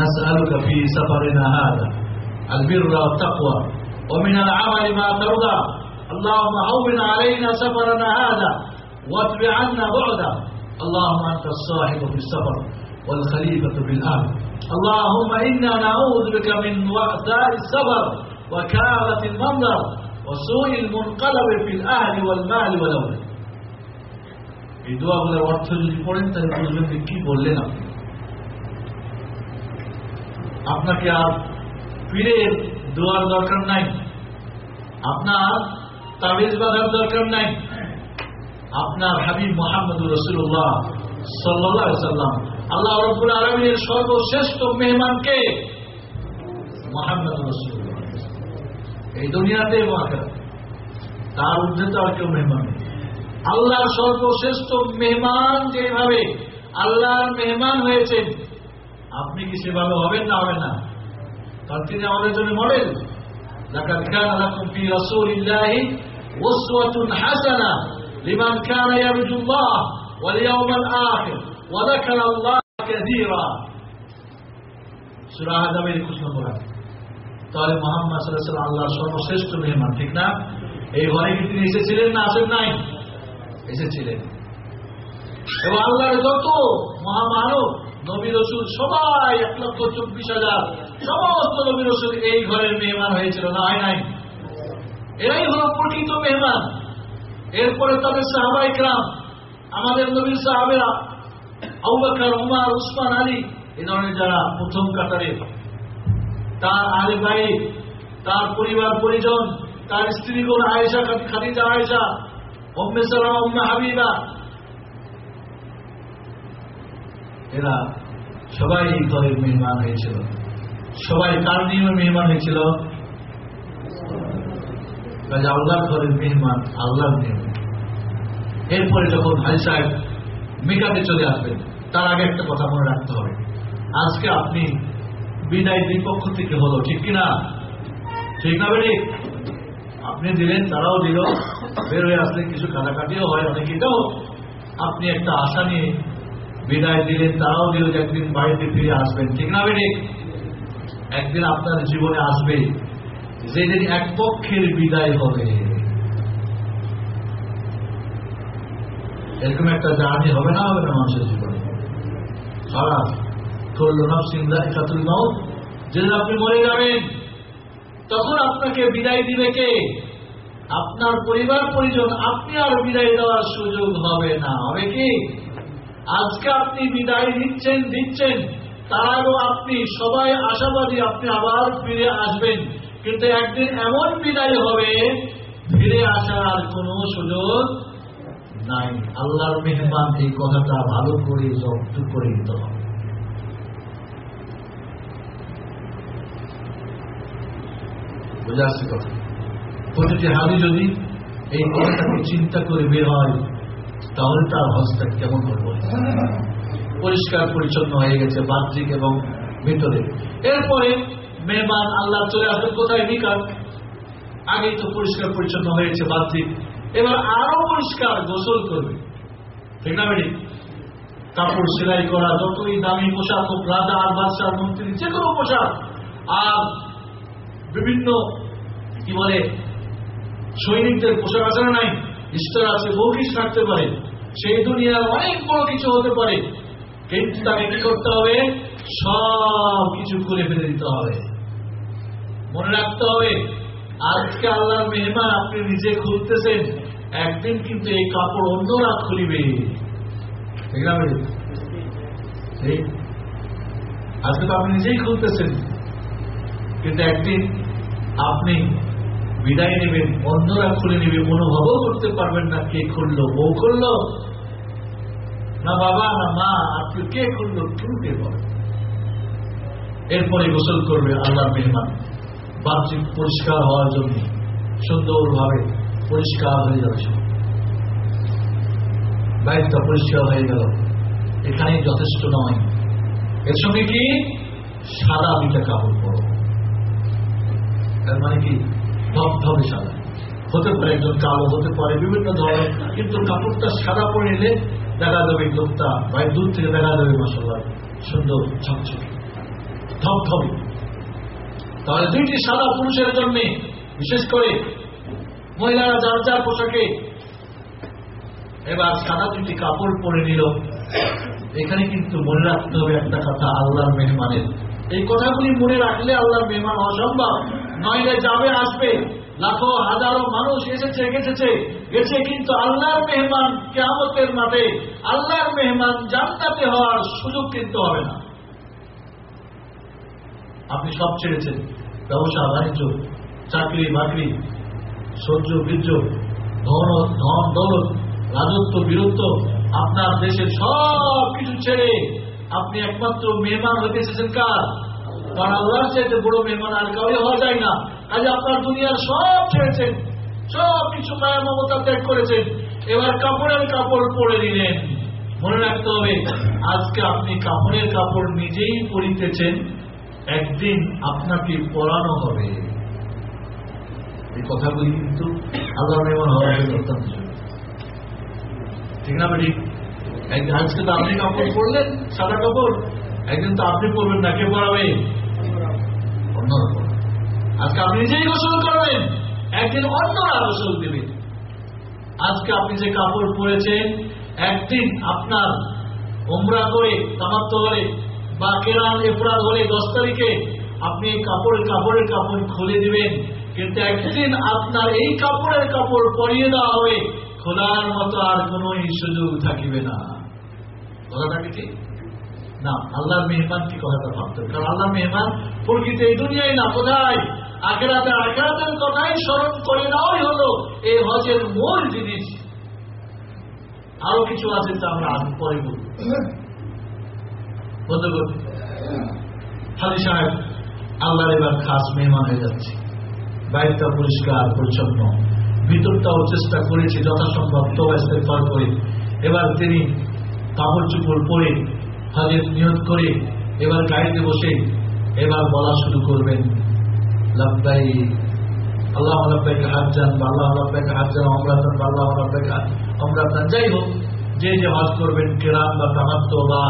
نسألك في سفرنا هذا البر والتقوى ومن العمل ما ترضى اللهم هون علينا سفرنا هذا واتب عنا بعده اللهم أنت الصاحب في السفر والخليفة في الأرض اللهم إنا نعوذ بك من وعثاء السفر وكارة المنظر وسوء المنقلب في الأهل والمال والأولاد এই দোয়াগুলোর অর্থ যদি পড়েন তাহলে বুঝবেন যে কি বললেন আপনি আপনাকে আর ফিরে দোয়ার দরকার নাই। আপনার তাবিজ বাঁধার দরকার নাই। আপনার হাবিব মোহাম্মদ রসুল্লাহ সাল্লাহ সাল্লাম। আল্লাহ রব্বুল আলমীর সর্বশ্রেষ্ঠ মেহমানকে মোহাম্মদ রসুল্লাহ এই দুনিয়াতে এবং তার ঊর্ধ্বে তো আর কেউ মেহমান আল্লাহর সর্বশ্রেষ্ঠ মেহমান যেভাবে আল্লাহর মেহমান হয়েছেন আপনি কি সেভাবে হবেন না হবেন না তার তিনি আমাদের জন্য মডেল لقد كان لكم في رسول الله أسوة حسنة لمن كان يرجو الله واليوم الآخر وذكر الله كثيرا سورة هذا মেরে খুশ নম্বর তাহলে মোহাম্মদ সাল্লাহ আল্লাহর সর্বশ্রেষ্ঠ মেহমান ঠিক না এই ঘরে কি তিনি এসেছিলেন না আসেন নাই এসেছিলেন এবং আল্লাহর যত মহামানব নবী রসুল সবাই এক লক্ষ চব্বিশ হাজার, সমস্ত নবী রসুল এই ঘরের মেহমান হয়েছিল, না, হয় নাই? এরাই হল প্রকৃত মেহমান। এরপরে তাদের সাহাবাই গ্রাম আমাদের নবীর সাহাবেরা আউবাকার উমার, উসমান, আলী, এ ধরনের যারা প্রথম কাতারে, তার আলে ভাই, তার পরিবার পরিজন, তার স্ত্রীগুলো আয়েশা, খাদিজা আয়েশা অম্মে হাবিবা এরা সবাই এই ঘরের মেহমান হয়েছিল। সবাই কার নিয়মে মেহমান হয়েছিল? কাজে আল্লাহর ঘরের মেহমান, আল্লাহর নিয়মে। এরপরে যখন ভাই সাহেব মেকাতে চলে আসবেন, তার আগে একটা কথা মনে রাখতে হবে। আজকে আপনি বিদায় দুই পক্ষ থেকে হলো, ঠিক কিনা? ঠিক না বেরি আপনি দিলেন, তারাও দিল। বের হয়ে আসলে কিছু কাটাকাটিও হয়, অনেক এটাও। আপনি একটা আশা নিয়ে বিদায় দিলেন তারাও দিল একদিন বাড়িতে ফিরে আসবেন। ঠিক না বেরি একদিন আপনার জীবনে আসবে যেদিন এক পক্ষের বিদায় হবে। এরকম একটা জার্নি হবে না হবে না মানুষের জীবনে? সারা করল না সিন্দা একাতুল নাও যেদিন আপনি মরে যাবেন, তখন আপনাকে বিদায় দিবে কে? আপনার পরিবার, পরিজন। আপনি আর বিদায় দেওয়ার সুযোগ হবে না। হবে কি? আজকে আপনি বিদায় নিচ্ছেন, দিচ্ছেন। তারও আপনি, সবাই আশাবাদী আপনি আবার ফিরে আসবেন। কিন্তু একদিন এমন বিদায় হবে, ফিরে আসার কোনো সুযোগ নাই। আল্লাহর মেহমান এই কথাটা ভালো করে জব্দ করে দিতে হবে। বোঝা আসছে কথা? প্রতিটি হাবি যদি এই কথাটাকে চিন্তা করে বের হয় তাহলে তার হস্তা কেমন হবে? পরিষ্কার, পরিচ্ছন্ন হয়ে গেছে বাহ্যিক এবং ভিতরে। এরপরে মেহমান আল্লাহ চলে আসবেন কোথায়? বিকাল আগেই তো পরিষ্কার, পরিচ্ছন্ন হয়েছে বাহ্যিক। এবার আরও পরিষ্কার গোসল করবে। ঠিক না, বেটি? কাপড় সেলাই করা, যতই দামি পোশাক হোক, রাজা আর বাদশাহ, মন্ত্রী, যে কোনো পোশাক। আর বিভিন্ন, কি বলে, সৈনিকদের পোশাক আছে না নাই? ইস্টার আছে বহু থাকতে পারে। সেই দুনিয়ার অনেক বড় কিছু হতে পারে। কিন্তু তাকে কি করতে হবে? সব কিছু খুলে ফেলে দিতে হবে। মনে রাখতে হবে, আজকে আল্লাহর মেহমান আপনি নিজে খুলতেছেন, একদিন কিন্তু এই কাপড় অন্যরা খুলিবে। আজকে তো আপনি নিজেই খুলতেছেন। কিন্তু একদিন আপনি বিদায় নেবেন অন্যরা খুলে নেবে অনুভবও করতে পারবেন না কে খুললো বউ খুললো না বাবা, না মা আপনি কে খুললো খুলতে পারে এরপরে গোসল করবে আল্লাহ মেহমান। বাহ্যিক পরিষ্কার হওয়ার জন্য, সুন্দরভাবে পরিষ্কার হয়ে যাবে বাইকটা পরিষ্কার হয়ে গেল। এখানেই যথেষ্ট নয়। এর সঙ্গে কি? সাদা দুইটা কাপড় পরো। তার মানে কি? ধবধবে সাদা। হতে পারে একজন কালো, হতে পারে বিভিন্ন ধরনের, কিন্তু কাপড়টা সাদা পরে নিলে দেখা যাবে লোকটা বাইরে দূর থেকে দেখা যাবে মাসাল্লাহ সুন্দর, ঝকঝকে। ধবধবে তাহলে দুইটি সাদা পুরুষের জন্য, বিশেষ করে মহিলারা যার যার পোশাকে, এবার সাদা দুটি কাপড় পরে নিল। এখানে কিন্তু মনে রাখতে হবে একটা কথা, আল্লাহর মেহমানের। এই কথাগুলি মনে রাখলে আল্লাহর মেহমান অসম্ভব। নইলে যাবে, আসবে। লাখো, হাজারো মানুষ এসেছে গেছেছে গেছে কিন্তু আল্লাহর মেহমান কেয়ামতের মাঠে। আল্লাহর মেহমান জান্নাতে হওয়ার সুযোগ কিন্তু হবে না। আপনি সব ছেড়েছেন। ব্যবসা, বাণিজ্য, চাকরি, বাকরি, সহ্য, বীর্য, ধন ধন, দৌলত, রাজত্ব, বীরত্ব, আপনার দেশের সব কিছু ছেড়ে আপনি একমাত্র মেহমান হতে এসেছেন কার? কারণ আল্লাহর চাইতে বড় মেহমান আর কাউরে হওয়া যায় না। আজ আপনার দুনিয়ার সব ছেড়েছেন, সব কিছু মায়া মমতা ত্যাগ করেছেন। এবার কাপড়ের কাপড় পরে দিলেন মনে রাখতে হবে, আজকে আপনি কাপড়ের কাপড় নিজেই পরিতেছেন, একদিন আপনাকে পড়ানো হবে। এই কথাগুলি কিন্তু আল্লাহ মেহমান হওয়ার অত্যন্ত ঠিক না একদিন আজকে তো আপনি কাপড় পরলেন, সাদা কাপড়। একদিন তো আপনি পরবেন না, কে পরাবে? অন্যরা পরাবে। আজকে আপনি নিজেই গোসল করবেন। একদিন অন্যরা গোসল দেবে আজকে আপনি যে কাপড় পরেছেন, একদিন আপনার ওমরা করে তামাত্ম করে বা কেরান এফরাদ হলে দশ তারিখে আপনি এই কাপড়ের কাপড়ের কাপড় খুলে দিবেন। কিন্তু একদিন আপনার এই কাপড়ের কাপড় পরিয়ে দেওয়া হবে। খোলার মতো আর কোন সুযোগ থাকিবে না। কথাটা কি? না, আল্লাহর মেহমান কি কথাটা ভাবতে হবে? কারণ আল্লাহর মেহমান প্রকৃতি এই দুনিয়ায় না, কোথায়? আখেরাতে আখেরাতের কথাই স্মরণ করে নেওয়াই হলো এই হজের মূল জিনিস। আরও কিছু আছে তা আমরা আগে পরে বলব। বন্ধুগণ হাজি সাহেব, আল্লাহর এবার খাস মেহমান হয়ে যাচ্ছে। বাইকটা পরিষ্কার, পরিচ্ছন্ন। ভিতরটাও চেষ্টা করেছে, যথাসম্ভব তো করে। এবার তিনি কাপড় চুপড় পরে তাদের নিয়োগ করে এবার গাড়িতে বসে এবার বলা শুরু করবেন। লাভদাই আল্লাহ আল্লাহকে হাত যান বা আল্লাহ আল্লাহকে হাত যান বা আল্লাহ আল্লাহকে যাই হোক, যে যে হজ করবেন কেরাম বা তামাত্ম বা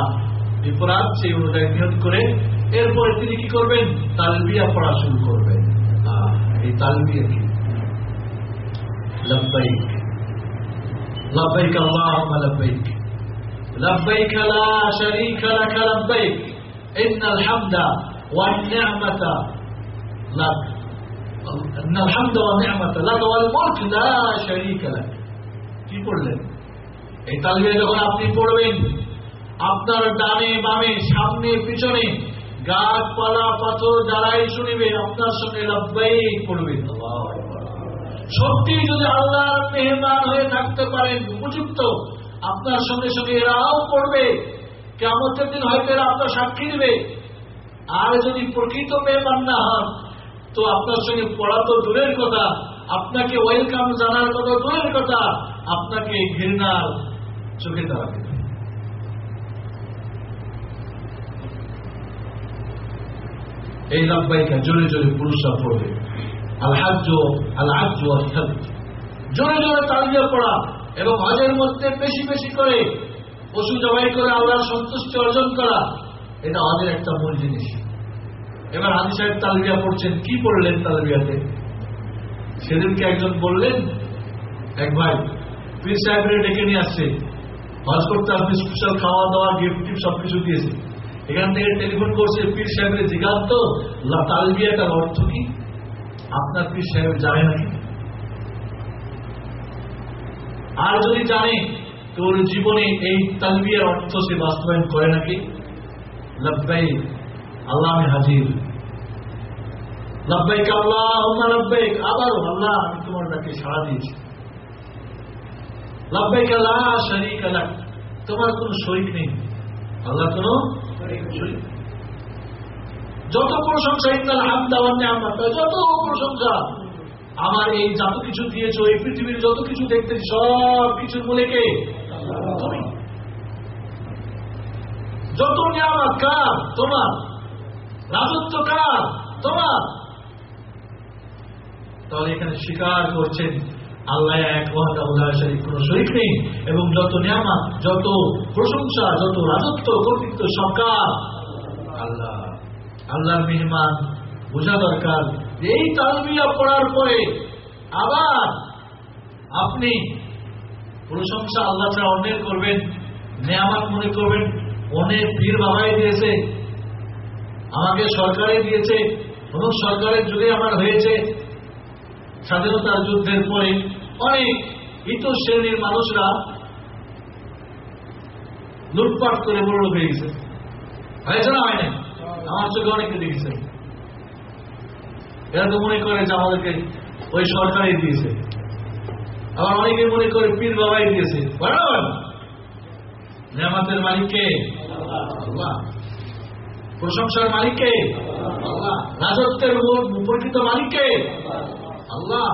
বিপরাধ সেই অনুযায়ী নিয়োগ করে এরপরে তিনি কি করবেন? তালবিয়া পড়া শুরু করবেন। এই তালবিয়া কি? লাভবাইক লাভবাইক আল্লাহ লাভবাইক لبيك لا شريك لك لبيك إن الحمد والنعمة لك إن الحمد والنعمة لك والملك لا شريك لك কি পড়লেন এই তালবিয়া যখন আপনি পড়বেন আপনার ডানে বামে সামনে পিছনে গাছপালা পাথর যারাই শুনিবে আপনার সঙ্গে লাভবাই পড়বে সত্যি যদি আল্লাহর মেহমান হয়ে থাকতে পারেন উপযুক্ত আপনার সঙ্গে সঙ্গে এরাও পড়বে কেমতের দিন হয়তো এরা আপনার সাক্ষী দিবে। আর যদি প্রকৃত মেহমান না হন, তো আপনার সঙ্গে পড়া তো দূরের কথা। আপনাকে ওয়েলকাম জানার কথা দূরের কথা। আপনাকে ঘৃণার চোখে দাঁড়াবে এই লাভবাইকা জোরে জোরে পুরুষরা পড়বে। আল হাজ্য আল হাজ্য জোরে জোরে তালিয়া পড়া। এবং হজের মধ্যে বেশি বেশি করে পশু জবাই করে আল্লাহর সন্তুষ্টি অর্জন করা, এটা হজের একটা মূল জিনিস। এবার হাজি সাহেব তালবিয়া পড়ছেন, কি পড়লেন তালবিয়াতে? সেদিনকে একজন বললেন, এক ভাই, পীর সাহেবের ডেকে নিয়ে আসছে। হজ করতে আপনি স্পেশাল খাওয়া দাওয়া গিফট টিফট সবকিছু দিয়েছে। এখান থেকে টেলিফোন করছে, পীর সাহেবের জিজ্ঞাস তো তালবিয়াটার অর্থ কি? আপনার পীর সাহেব জানে নাকি আর যদি জানে তোর জীবনে এই তালবিয়ার অর্থ সে বাস্তবায়ন করে নাকি? লব্বাই আল্লাহ আমি হাজির। লব্বাইক আল্লাহ লব্বাইক আবারও আল্লাহ আমি তোমার ডাকে সাড়া দিয়েছি। লব্বাইক আল্লাহ শরিক আল্লাহ তোমার কোন শরিক নেই। আল্লাহ কোন যত প্রশংসা ইন্দাল হামদাওয়ান্নে আমরা যত প্রশংসা আমার এই যত কিছু দিয়েছ, এই পৃথিবীর যত কিছু দেখতে, সব কিছুর মূলে কে তুমি। যত নিয়ামত কার, তোমার। রাজত্ব কার, তোমার। তাহলে এখানে স্বীকার করছেন আল্লাহ এক ওয়াহাদাউল্লাহ শরীফ কোন শরীফ নেই। এবং যত নিয়ামত, যত প্রশংসা, যত রাজত্ব, কর্তৃত্ব সরকার আল্লাহ। আল্লাহর মেহমান, বোঝা দরকার। এই তালবিয়া পড়ার পরে আবার আপনি প্রশংসা আল্লাহ ছাড়া অন্যের করবেন, নেয়ামাত মনে করবেন, অনেক পীর বাবাই দিয়েছে, আমাকে সরকারে দিয়েছে, এবং সরকারের যুগে আমার হয়েছে, স্বাধীনতার যুদ্ধের পরে অনেক হিত শ্রেণির মানুষরা লুটপাট করে বড় হয়ে হয়েছে না হয় না আমার চোখে অনেকে দেখেছে এরা তো মনে করে যে আমাদেরকে ওই সরকারই দিয়েছে। আবার অনেকে মনে করে পীর বাবাই দিয়েছে। বরাবর নেমাতের মালিককে প্রশংসার মালিককে রাজত্বের প্রকৃত মালিককে আল্লাহ।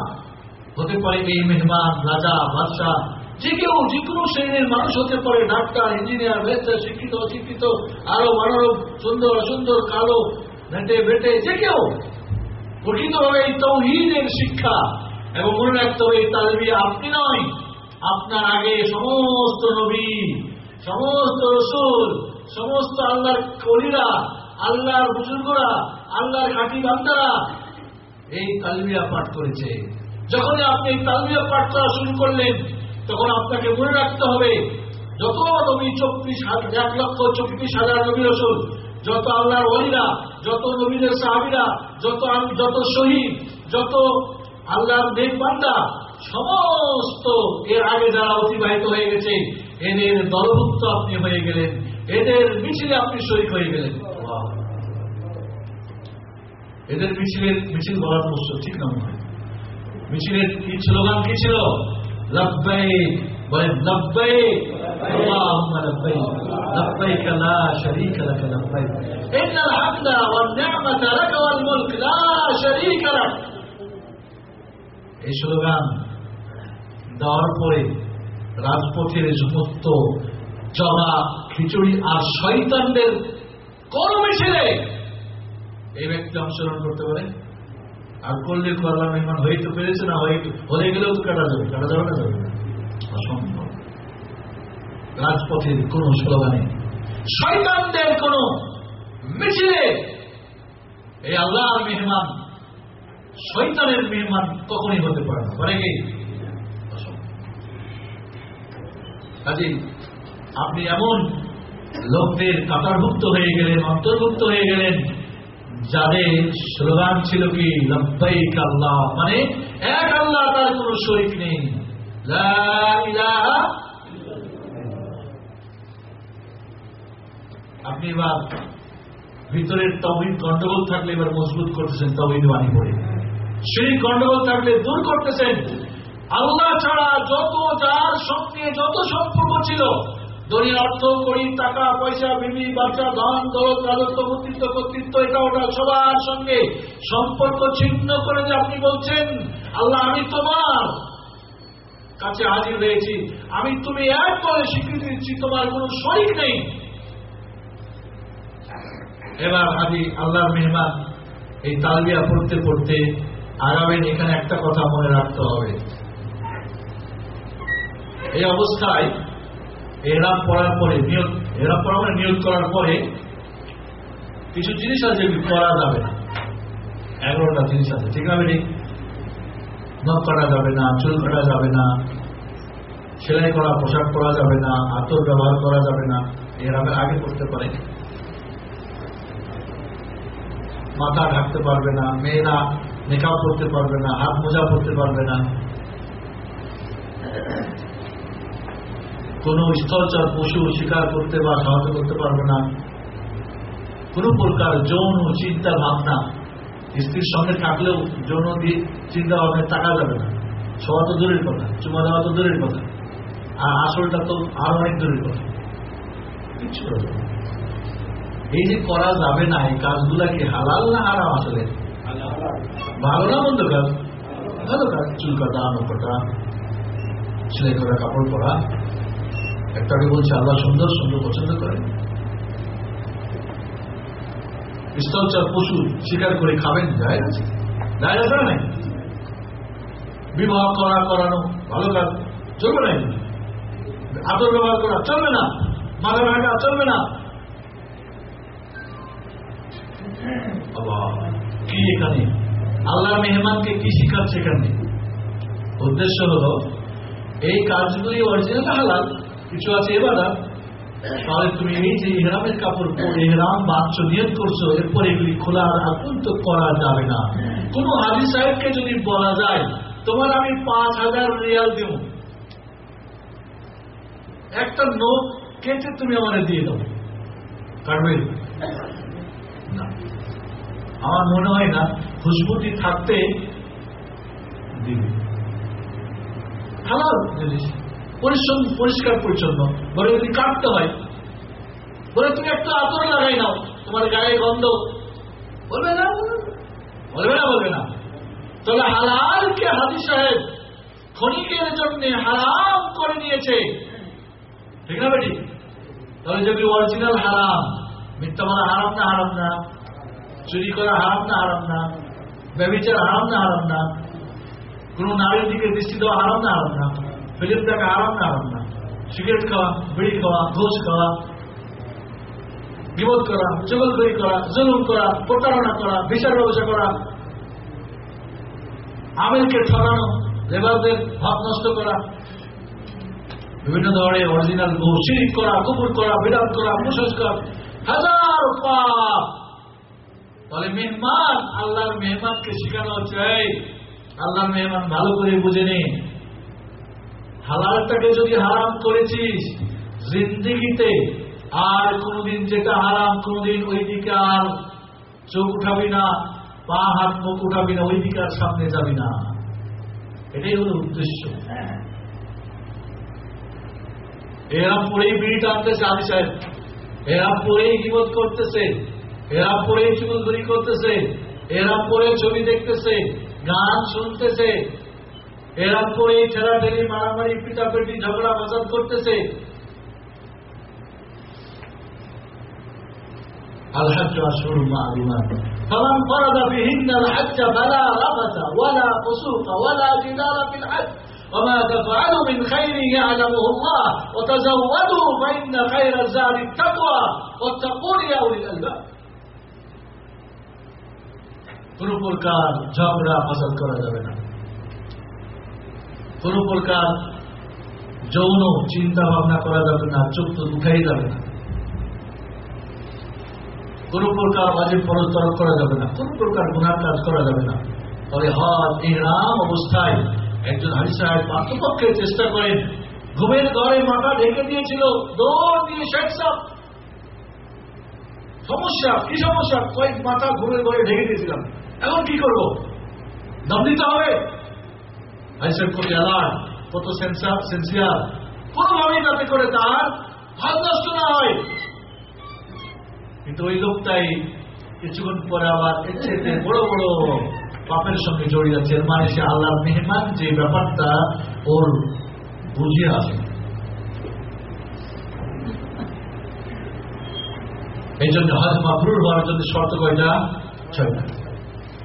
হতে পারে এই মেহমান, রাজা, বাদশাহ, যে কেউ যে কোনো শ্রেণির মানুষ হতে পারে, ডাক্তার, ইঞ্জিনিয়ার বেচার শিক্ষিত, অশিক্ষিত, আরও মনোরম সুন্দর, অসুন্দর, কালো ভেটে বেটে যে কেউ প্রকৃতভাবে এই তৌহিদের শিক্ষা এবং মনে রাখতে হবে এই তালবি আপনি নয়, আপনার আগে সমস্ত নবী, সমস্ত রসুল, সমস্ত আল্লাহর কলিরা, আল্লাহর বুজুর্গরা, আল্লাহর খাঁটি বান্দারা এই তালবিয়া পাঠ করেছে। যখনই আপনি এই তালবিয়া পাঠ করা শুরু করলেন, তখন আপনাকে মনে রাখতে হবে, যত নবী, চব্বিশ এক লক্ষ চব্বিশ হাজার নবী রসুল যত আল্লাহর ওলিরা, যত নবীদের সাহাবিরা, যত যত শহীদ, যত আল্লাহর বান্দা সমস্ত এর আগে যারা অতিবাহিত হয়ে গেছে, এদের দলভুক্ত আপনি হয়ে গেলেন, এদের মিছিলে আপনি শরিক হয়ে গেলেন। এদের মিছিলের মিছিল বলার অবশ্য ঠিক না মনে হয়। মিছিলের কি ছিল স্লোগান কি ছিল? লব্বাই বলে লব্বাই এই স্লোগান দেওয়ার পরে রাজপথের সমস্ত জবা খিচুড়ি আর শৈতানদের কর্মে ছেড়ে এই ব্যক্তি অংশগ্রহণ করতে পারে। আর করলে করলাম মেহমান হয়ে তো পেরেছে না হয়ে হয়ে গেলেও তো কাটা যাবে কাটা যাবে না যাবে অসম্ভব। রাজপথের কোন স্লোগানে শয়তানদের কোন মিছিলে এই আল্লাহর মেহমান শৈতানের মেহমান কখনই হতে পারে না। পারে কি? অসম্ভব। কাজেই আপনি এমন লোকদের কাতারভুক্ত হয়ে গেলেন, অন্তর্ভুক্ত হয়ে গেলেন, যাদের স্লোগান ছিল কি, লব্বাইক আল্লাহ মানে এক আল্লাহ তার কোন শরিক নেই। আপনি এবার ভিতরের তবিদ গন্ডগোল থাকলে এবার মজবুত করতেছেন তবিদ বাণী করে সেই গন্ডগোল থাকলে দূর করতেছেন। আল্লাহ ছাড়া যত যার সঙ্গে যত সম্পর্ক ছিল দলীয় অর্থ করি টাকা, পয়সা, বিবি, বাচ্চা, ধন, দৌলত, রাজত্ব, কর্তৃত্ব কর্তৃত্ব, এটা ওটা সবার সঙ্গে সম্পর্ক ছিন্ন করে যে আপনি বলছেন, আল্লাহ, আমি তোমার কাছে হাজির হয়েছি। আমি তুমি এক করে স্বীকৃতি দিচ্ছি, তোমার কোনো শরিক নেই। এবার হাজি আল্লাহর মেহমান এই তালবিয়া পড়তে পড়তে আগাবেন এখানে একটা কথা মনে রাখতে হবে। এই অবস্থায় এরাম পড়ার পরে, নিয়োগ এরাম পড়া মানে নিয়োগ করার পরে কিছু জিনিস আছে, করা যাবে না। এগারোটা জিনিস আছে, ঠিক আছে নখ কাটা যাবে না, চুল কাটা যাবে না, সেলাই করা, পোশাক পরা যাবে না, আতর ব্যবহার করা যাবে না এরামের আগে করতে পারে মাথা ঢাকতে পারবে না, মেয়েরা মেকআপ করতে পারবে না, হাত মোজা পরতে পারবে না। কোন স্থলচর পশু শিকার করতে বা সাহায্য করতে পারবে না। কোন প্রকার যৌন চিন্তা ভাবনা স্ত্রীর সঙ্গে থাকলেও যৌন দিয়ে চিন্তা ভাবনা টাকা যাবে না। সবা তো দূরের কথা চুমা দেওয়া তো দূরের কথা। আর আসলটা তো আরও অনেক দূরের কথা। কিচ্ছু। এই যে করা যাবে না এই কাজগুলা কি হালাল না হারাম আসলে? ভালো না মন্দ কাজ? ভালো কাজ। চুল কাটা আনো কাটা সেলাই করা কাপড় পরা। একটাকে বলছে আল্লাহ সুন্দর সুন্দর পছন্দ করে। স্থলচার পশু শিকার করে খাবেন, যায় আছে যায় আছে না। বিবাহ করা, করানো, ভালো কাজ, চলবে না আদর ব্যবহার করা চলবে না। মাথা ঢাকা চলবে না। কি এখানে? আল্লাহ মেহমানকে কি শিখাচ্ছে এখানে? উদ্দেশ্য হলো, এই কাজগুলি অরিজিনাল হালাল, কিছু আছে এবাদা তাহলে তুমি এই যে কাপড় করছ এগুলি খোলা আগুন তো করা যাবে না। কোন হাজি সাহেবকে যদি বলা যায়, তোমার আমি পাঁচ হাজার রিয়াল দিব। একটা নোট কেটে তুমি আমার দিয়ে দাও। আমার মনে হয় না, খুশবুটি থাকতে দিবে। জিনিস। পরিশ্রম, পরিষ্কার পরিচ্ছন্ন। বলে, যদি কাটতে হয়, বলে, তুমি একটু আতর লাগাই নাও, তোমার গায়ে গন্ধ। বলবে না বলবে না। বলবে না তাহলে হালালকে হাদি সাহেব ক্ষণিকের জন্য হারাম করে নিয়েছে। ঠিক না বেটি? তাহলে যদি অরিজিনাল হারাম, মিথ্যা বলা হারাম না হারাম না। চুরি করা হারাম না হারাম না। ব্যবচার হারাম না হারাম না। কোন নারীর দিকে দৃষ্টি দেওয়া হারাম না হারাম না। ফিল্ম দেখা হারাম না ঠকানো লেবারদের ভাব নষ্ট করা বিভিন্ন ধরনের অরিজিনাল শিরিক করা কুকুর করা বিরাট করা কুসংস্কার হাজার পাপ তাহলে মেহমান আল্লাহর মেহমানকে শেখানো এই আল্লাহর মেহমান ভালো করে বুঝে নে হালালটাকে যদি হারাম করেছিস, জিন্দিগিতে আর কোনদিন যেটা হারাম, কোনদিন ওই দিকে আর চোখ উঠাবি না, পা, হাত, মুখ উঠাবি না, ওই দিকে আর সামনে যাবি না। এটাই হলো উদ্দেশ্য। এরা পরেই বিড়ি টানতেছে আদি সাহেব। এরা পরেই গিবত করতেছে। এরা পরেই চুগলগুলি করতেছে। এরা পরে ছবি দেখতেছে, গান শুনতেছে। এরা পরে ঠেলাঠেলি মারামারি পিটাপিটি ঝগড়া বাজার করতেছে الحج أشهر معلومات فمن فرض فيهن الحج فلا رفث ولا فسوق ولا جدال في الحج وما تفعلوا من خير يعلمه الله وتزودوا فإن خير الزاد التقوى واتقون يا أولي الألباب কোন প্রকার ঝগড়া ফসল করা যাবে না কোন প্রকার যৌন চিন্তা ভাবনা করা যাবে না, চোখ তো উঠাই যাবে না। কোন প্রকার বাজে পরস্তর করা যাবে না, কোন প্রকার গুণার কাজ করা যাবে না। তবে হজ ইহরাম অবস্থায় একজন হাজি সাহেব পার্থপক্ষের চেষ্টা করেন, ঘুমের ঘরে মাথা ঢেকে দিয়েছিল, দৌড় দিয়ে শেখ সমস্যা, কি সমস্যা? কয়েক মাথা ঘুমের ঘরে ঢেকে দিয়েছিলাম। এখন কি করব? দম দিতে হবে? সাহেব কত অ্যালার্ট কত সেন্সিয়ার কোনোভাবেই যাতে করে তার হাত নষ্ট না হয়। কিন্তু ওই লোকটাই কিছুক্ষণ পরে আবার বড় বড় পাপের সঙ্গে জড়িয়ে যাচ্ছে মানে সে আল্লাহর মেহমান, যে ব্যাপারটা ওর বুঝিয়ে আসে। এই জন্য হজ মাবরুর হওয়ার জন্য শর্ত কয়টা? ছয়টা।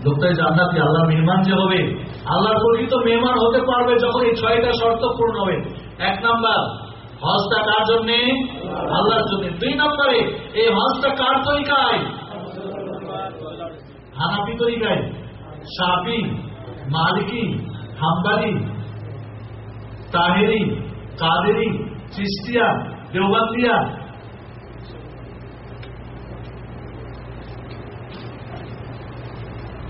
লোকটাই জান্নাতি, আল্লাহর মেহমান যে হবে আল্লাহর প্রকৃত মেহমান হতে পারবে যখন এই ছয়টা শর্ত পূর্ণ হবে। এক নাম্বার, হজটা কার জন্য? আল্লাহর জন্য। দুই নম্বরে, এই হজটা কার তরিকায়? হানাফি তরিকায়। সাফি মালিকি, হাম্বালি, তাহেরি, কাদেরি, চিস্তিয়া, দেওবান্দিয়া।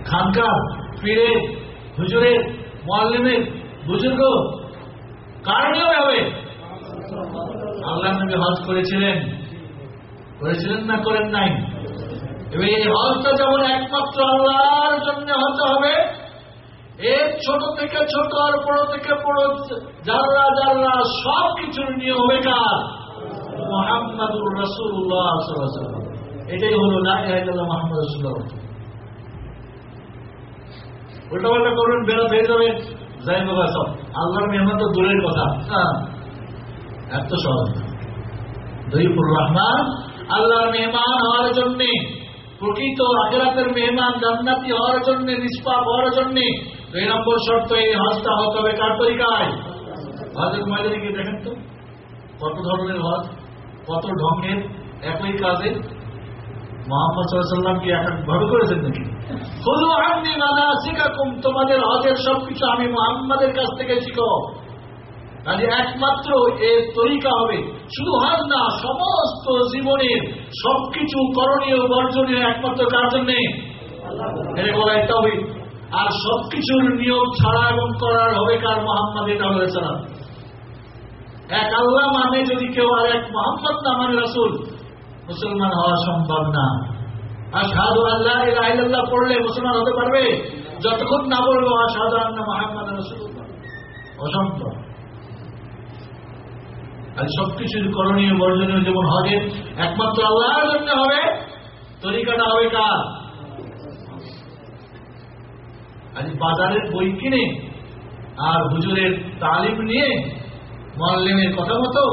খানকার পীরে হুজুরের মোয়াল্লিমের বুজুর্গ। কার নিয়মে হবে? আল্লাহ নবী হজ করেছিলেন। করেছিলেন না করেন নাই? এবার এই হজটা যেমন একমাত্র আল্লাহর জন্য হতে হবে, এর ছোট থেকে ছোট আর বড় থেকে বড় যারা যারা সব কিছুর নিয়ম হবে কার? মোহাম্মদুর রসুল্লাহ এটাই হলো না মোহাম্মদ রসুল্লাহ উল্টা পাল্টা করবেন বেরোত হয়ে যাবে যাই বাবা সব আল্লাহর মেহমান তো দূরের কথা। হ্যাঁ। এত সহজ। দইফুর রহমান আল্লাহর মেহমান হওয়ার জন্য প্রকৃত আজরাতের মেহমান জান্নাতি হওয়ার জন্য নিষ্পাপ হওয়ার জন্য দুই নম্বর শর্ত এই হজটা হতে হবে কার তরিকায়? হজের ময়দানে গিয়ে দেখেন তো কত ধরনের হজ কত ঢঙ্গের একই কাজে। মোহাম্মদ সাল্লাম কি এক ভাবে করেছেন নাকি? তোমাদের হজের সবকিছু আমি মোহাম্মদের কাছ থেকে শিখো কাজে একমাত্র এর তরিকা হবে। শুধু হজ না, সমস্ত জীবনের সবকিছু করণীয় বর্জনীয় একমাত্র কার জন্যে? এটা বলা একটা হবে আর সবকিছুর নিয়ম ছাড়া এবং করার হবে কার? মোহাম্মদ এটা হয়েছে না। এক আল্লাহ মানে যদি কেউ আর এক মোহাম্মদ না মানে রাসুল, মুসলমান হওয়া সম্ভব না। আর সাধু আল্লাহ আল্লাহ পড়লে মুসলমান হতে পারবে? যতক্ষণ না বলব আর সাধু আল্লাহ মোহাম্মদ অসম্ভব। আর সবকিছুর করণীয় বর্জনীয় যেমন হজের একমাত্র আল্লাহর জন্য হবে, তরিকাটা হবে কার? আজ বাজারের বই কিনে আর হুজুরের তালিম নিয়ে মল্লিমের কথা মতো,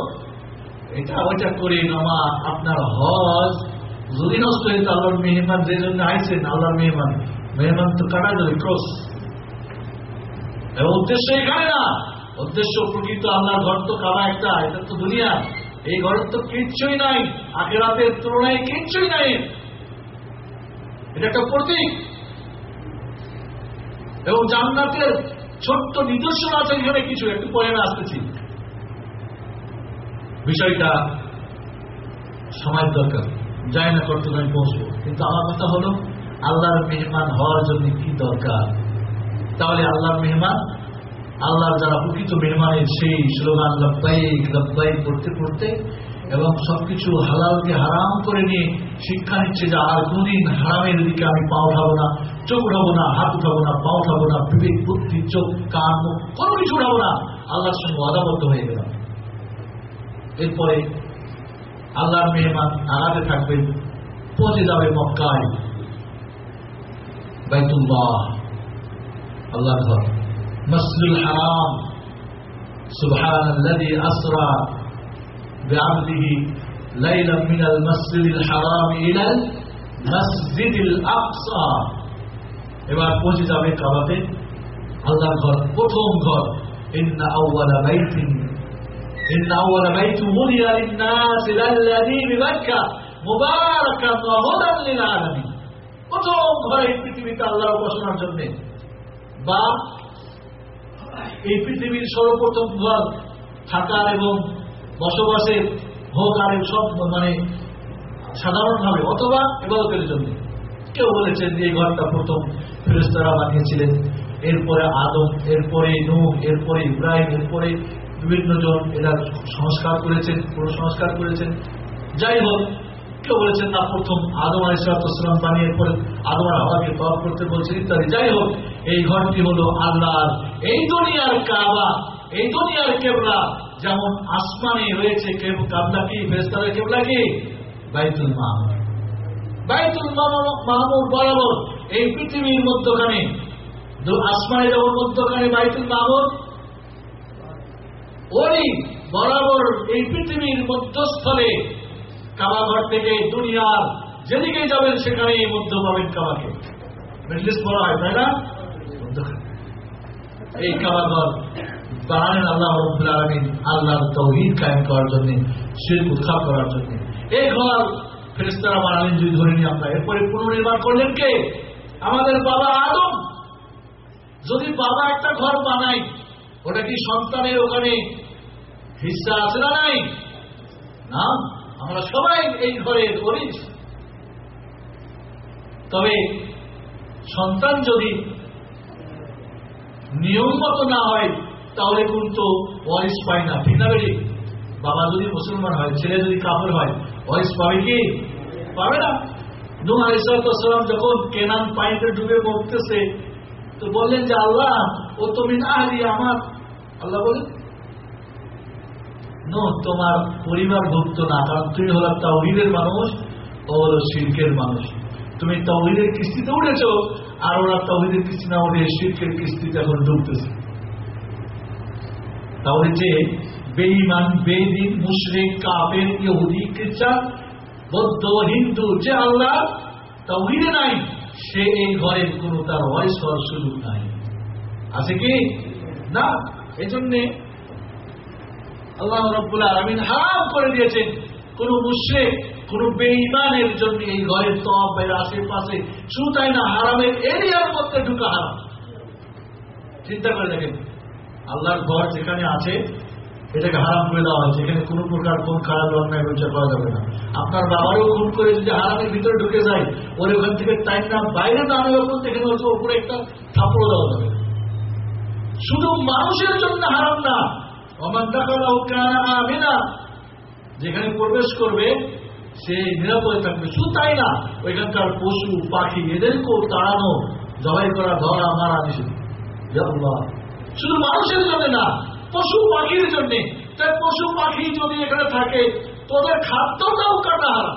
এটা ওইটা করে নামা আপনার হজ যদি নষ্ট হয়েছে আল্লাহর মেহমান যে জন্য আইছেন, আল্লাহর মেহমান মেহমান তো কাটা যাবে ক্রস উদ্দেশ্য এখানে না। উদ্দেশ্য প্রকৃত আল্লাহর ঘর তো কাবা একটা, এটা তো দুনিয়া। এই ঘরের তো কিচ্ছুই নাই। আখেরাতের তুলনায় কিচ্ছুই নাই। এটা একটা প্রতীক। এবং জান্নাতের ছোট্ট নিদর্শন আছে, এখানে কিছু। একটু পরে আমি আসতেছি। বিষয়টা সময় দরকার। যাই না করতে আমি পৌঁছবো কিন্তু আমার কথা হলো, আল্লাহর মেহমান হওয়ার জন্য কি দরকার? তাহলে আল্লাহর মেহমান, আল্লাহর যারা প্রকৃত মেহমানের সেই স্লোগান, লব্বাইক লব্বাইক করতে করতে এবং সবকিছু হালালকে হারাম করে নিয়ে শিক্ষা নিচ্ছে যে আর কোনদিন হারামের দিকে আমি পা উঠাবো না, চোখ উঠাবো না, হাত উঠাবো না পা উঠাবো না, বিবেক, বুদ্ধি, চোখ, কান কোনো কিছু উঠাবো না। আল্লাহর সঙ্গে অদাবদ্ধ হয়ে গেলাম। এরপরে আল্লাহর মেহমান আগাতে থাকবেন পৌঁছে যাবে মক্কায় বাইতুল্লাহ আল্লাহ ঘর মসজিদুল হারাম سبحان الذي أسرى بعبده ليلا من المسجد الحرام إلى المسجد الأقصى এবার পৌঁছে যাবে কাবাতে আল্লাহর ঘর প্রথম ঘর ইন্না আউওয়ালা বাইতিন ইন্না আউওয়ালা বাইতু বুনিয়া লিন-নাস লাল্লাযী বিবাক্কা মুবারাকান ওয়া হুদান লিল প্রথম ঘর এই পৃথিবীতে আল্লাহর উপাসনার জন্য। বা এই পৃথিবীর সর্বপ্রথম ঘর থাকার এবং বসবাসের হোক আর সব মানে সাধারণভাবে অথবা এবাদতের জন্য। কেউ বলেছেন যে এই ঘরটা প্রথম ফেরেস্তারা বানিয়েছিলেন। এরপরে আদম, এরপরে নূহ, এরপরে ইব্রাহিম, এরপরে বিভিন্ন জন এরা সংস্কার করেছেন পুরো সংস্কার করেছেন। যাই হোক, কেউ বলেছেন, না, প্রথম আদম আলিসালাম বানিয়ে পরে আদম হাওয়াকে তফ করতে বলছেন ইত্যাদি। যাই হোক, এই ঘরটি হলো আল্লাহর। এই দুনিয়ার কাবা, এই দুনিয়ার কেবলা, যেমন আসমানে রয়েছে কাবলা কি ফেরেস্তারের কেবলা কি? বাইতুল মাহমুদ। বাইতুল মাহমুদ বরাবর এই পৃথিবীর মধ্যখানে আসমানে যেমন মধ্যখানে বাইতুল মাহমুদ ওই বরাবর এই পৃথিবীর মধ্যস্থলে কাবাঘর থেকে দুনিয়ার যেদিকে যাবেন সেখানে এই মধ্য পাবেন কাবাকে মিডলিস্ট বলা হয়, তাই না? এই কাবাঘর বানালেন আল্লাহ আলমিন আল্লাহর তৌহিদ কায়েম করার জন্য শিল্প উৎখাত করার জন্য। এই ঘর ফেরেস্তারা বানালেন যদি ধরে নিই আমরা এরপরে পুনর্নির্মাণ করলেন কে? আমাদের বাবা আদম। যদি বাবা একটা ঘর বানাই ওটা কি সন্তানের ওখানে হিস্সা আছে না নাই? না, আমরা সবাই এই ঘরে করি তবে সন্তান যদি নিয়ম মতো না হয়, তাহলে কিন্তু ওয়ারিস পায় না। ঠিক না বাবা যদি মুসলমান হয়, ছেলে যদি কাপড় হয় ওয়ারিস পাবে কি? পাবে না। নুহ যখন কেনান পানিতে ডুবে মরতেছে, তো বললেন যে, আল্লাহ, ও তুমি না আমার। আল্লাহ বলেন তোমার পরিবার ভুক্ত না, কারণ তুমি হলো তাওহিদের মানুষ, ও হলো শিল্পের মানুষ। তুমি তাওহিদের কিস্তিতে উঠেছ, আর ওরা তাওহিদের কিস্তি না উঠে শিল্পের কিস্তিতে এখন ডুবতেছে। তাহলে যে বেইমান বেদিন, মুশরিক কাপের ইহুদি, খ্রিস্টান, বৌদ্ধ, হিন্দু, যে আল্লাহ তাওহিদে নাই, সে এই ঘরের কোন তার ভয়েস হওয়ার সুযোগ নাই। আছে কি? না? এজন্যে আল্লাহ রব্বুল আলমিন হারাম করে দিয়েছেন। কোন মুশ্রেক, কোন বেইমানের জন্য এই ঘরের তবের আশেপাশে শুধু তাই না, হারামের এরিয়ার মধ্যে ঢুকা হারাম। চিন্তা করে দেখেন, আল্লাহর ঘর যেখানে আছে, এটাকে হারাম করে দেওয়া হয়েছে। এখানে কোনো প্রকার কোন খারাপ অন্যায় বিচার করা যাবে না। আপনার বাবারও খুন করে যদি হারামের ভিতরে ঢুকে যায়, ওর ওখান থেকে টাইম না, বাইরে দাঁড়ানো যখন এখানে হচ্ছে ওপরে একটা থাপড় দেওয়া যাবে। শুধু মানুষের জন্য হারাম না অমান টাকাও কানা যেখানে প্রবেশ করবে, সে নিরাপদে থাকবে। শুধু তাই না, ওইখানকার পশু, পাখি, এদেরকেও তাড়ানো, জবাই করা, ধরা, মারা নিষেধ। শুধু মানুষের জন্য না, পশু, পাখির জন্য। তাই পশু, পাখি যদি এখানে থাকে, তোদের খাদ্যটাও কাটা হারা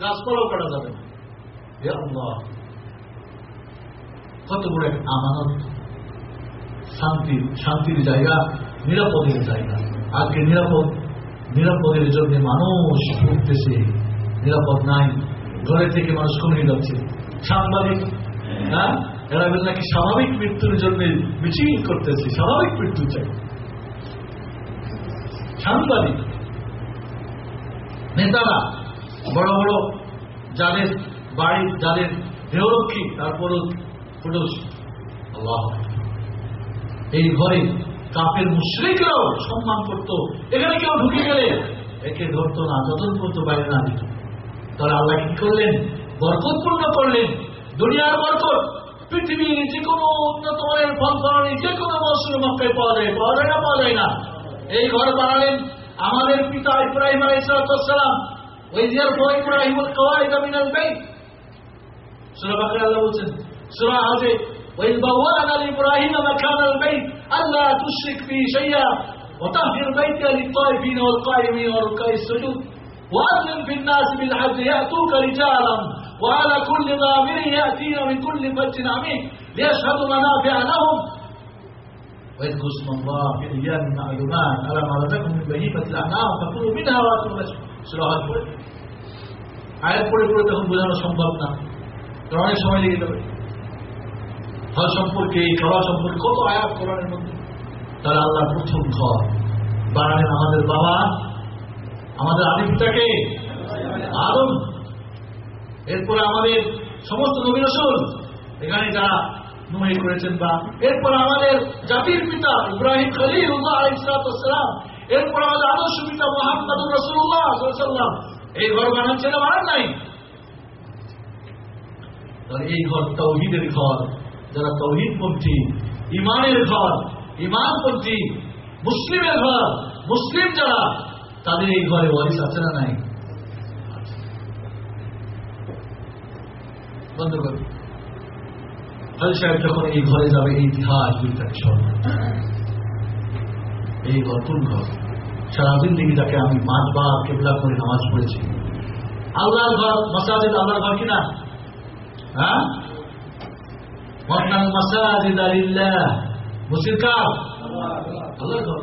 গাছপালাও কাটা যাবে। কত বড় এক আমানত। শান্তির শান্তির জায়গা। নিরাপদের জায়গা আজকে নিরাপদ নিরাপদের জন্য মানুষ ভুগতেছে নিরাপদ নাই। ঘরে থেকে মানুষ কমে যাচ্ছে। সাংবাদিক হ্যাঁ? এরা নাকি স্বাভাবিক মৃত্যুর জন্য মিছিল করতেছে। স্বাভাবিক মৃত্যু চাই। সাংবাদিক, নেতারা, বড় বড় যাদের বাড়ির যাদের দেহরক্ষী তারপরও পুরুষ। এই ঘরে কাপের মুশ্রিকরাও সম্মান করত। এখানে কেউ ঢুকে গেলে একে ধরতো না যতন পর্যন্ত বাইরে না দিত তাহলে আল্লাহ কি করলেন? বরকতপূর্ণ করলেন। দুনিয়ার বরকত, পৃথিবীর যে কোনো উন্নত মানের ফল ফলানি যে কোনো মৌসুমে মক্কায় পাওয়া যায় পাওয়া যায় না, পাওয়া যায় না। এই ঘর বানালেন আমাদের পিতা ইব্রাহিম আলাইসালাম ওই জিয়ার বই ইব্রাহিম কওয়াইদ মিনাল বাইত। সূরা আল্লাহ বলছেন, সূরা হাজে وإذ بوأنا لإبراهيم مكان البيت ألا تشرك بي شيئا وطهر بيتي للطائفين والقائمين والركع السجود وأذن في الناس بالحج يأتوك رجالا وعلى كل ضامر يأتين من كل فج عميق ليشهدوا منافع لهم واذكروا اسم الله في ايام معلومات على ما رزقكم من بهيمه الانعام فكلوا منها واتوا الرزق سوره হজ পড়ে আয়াত পড়ে পড়ে তখন বোঝানো সম্ভব না কারণ অনেক সময় লেগে যাবে হজ সম্পর্কে খাওয়া সম্পর্কে কত আয়াত কোরআনের মধ্যে? তাহলে আল্লাহ প্রথম ঘর। বানালেন আমাদের বাবা, আমাদের আদি পিতাকে আদম এরপরে আমাদের সমস্ত নবী রসুল, এখানে যারা নুমাই করেছেন বা, এরপর আমাদের জাতির পিতা ইব্রাহিম খলিল উল্লাহ ইসলাতাম এরপর আমাদের আদর্শ পিতা মোহাম্মদ রসুল্লাহ সাল্লাম এই ঘর বানাচ্ছেন বানান নাই। এই ঘর তৌহিদের ঘর। যারা তৌহিদপন্থী ইমানের ঘর ইমানপন্থী মুসলিমের ঘর, মুসলিম যারা, তাদের এই ঘরে ওয়ারিস আছে না নাই? যখন এই ঘরে যাবে ইতিহাস এই কোন ঘর। সারাদিন দিকে তাকে আমি পাঁচবার কেবলা করে নামাজ পড়েছি। আল্লাহর ঘর, মসাজিদ, আল্লাহর ঘর কিনা হ্যাঁ? মন্নাল মাসাজিদ আলিল্লাহ মুসির কার আল্লাহর ঘর।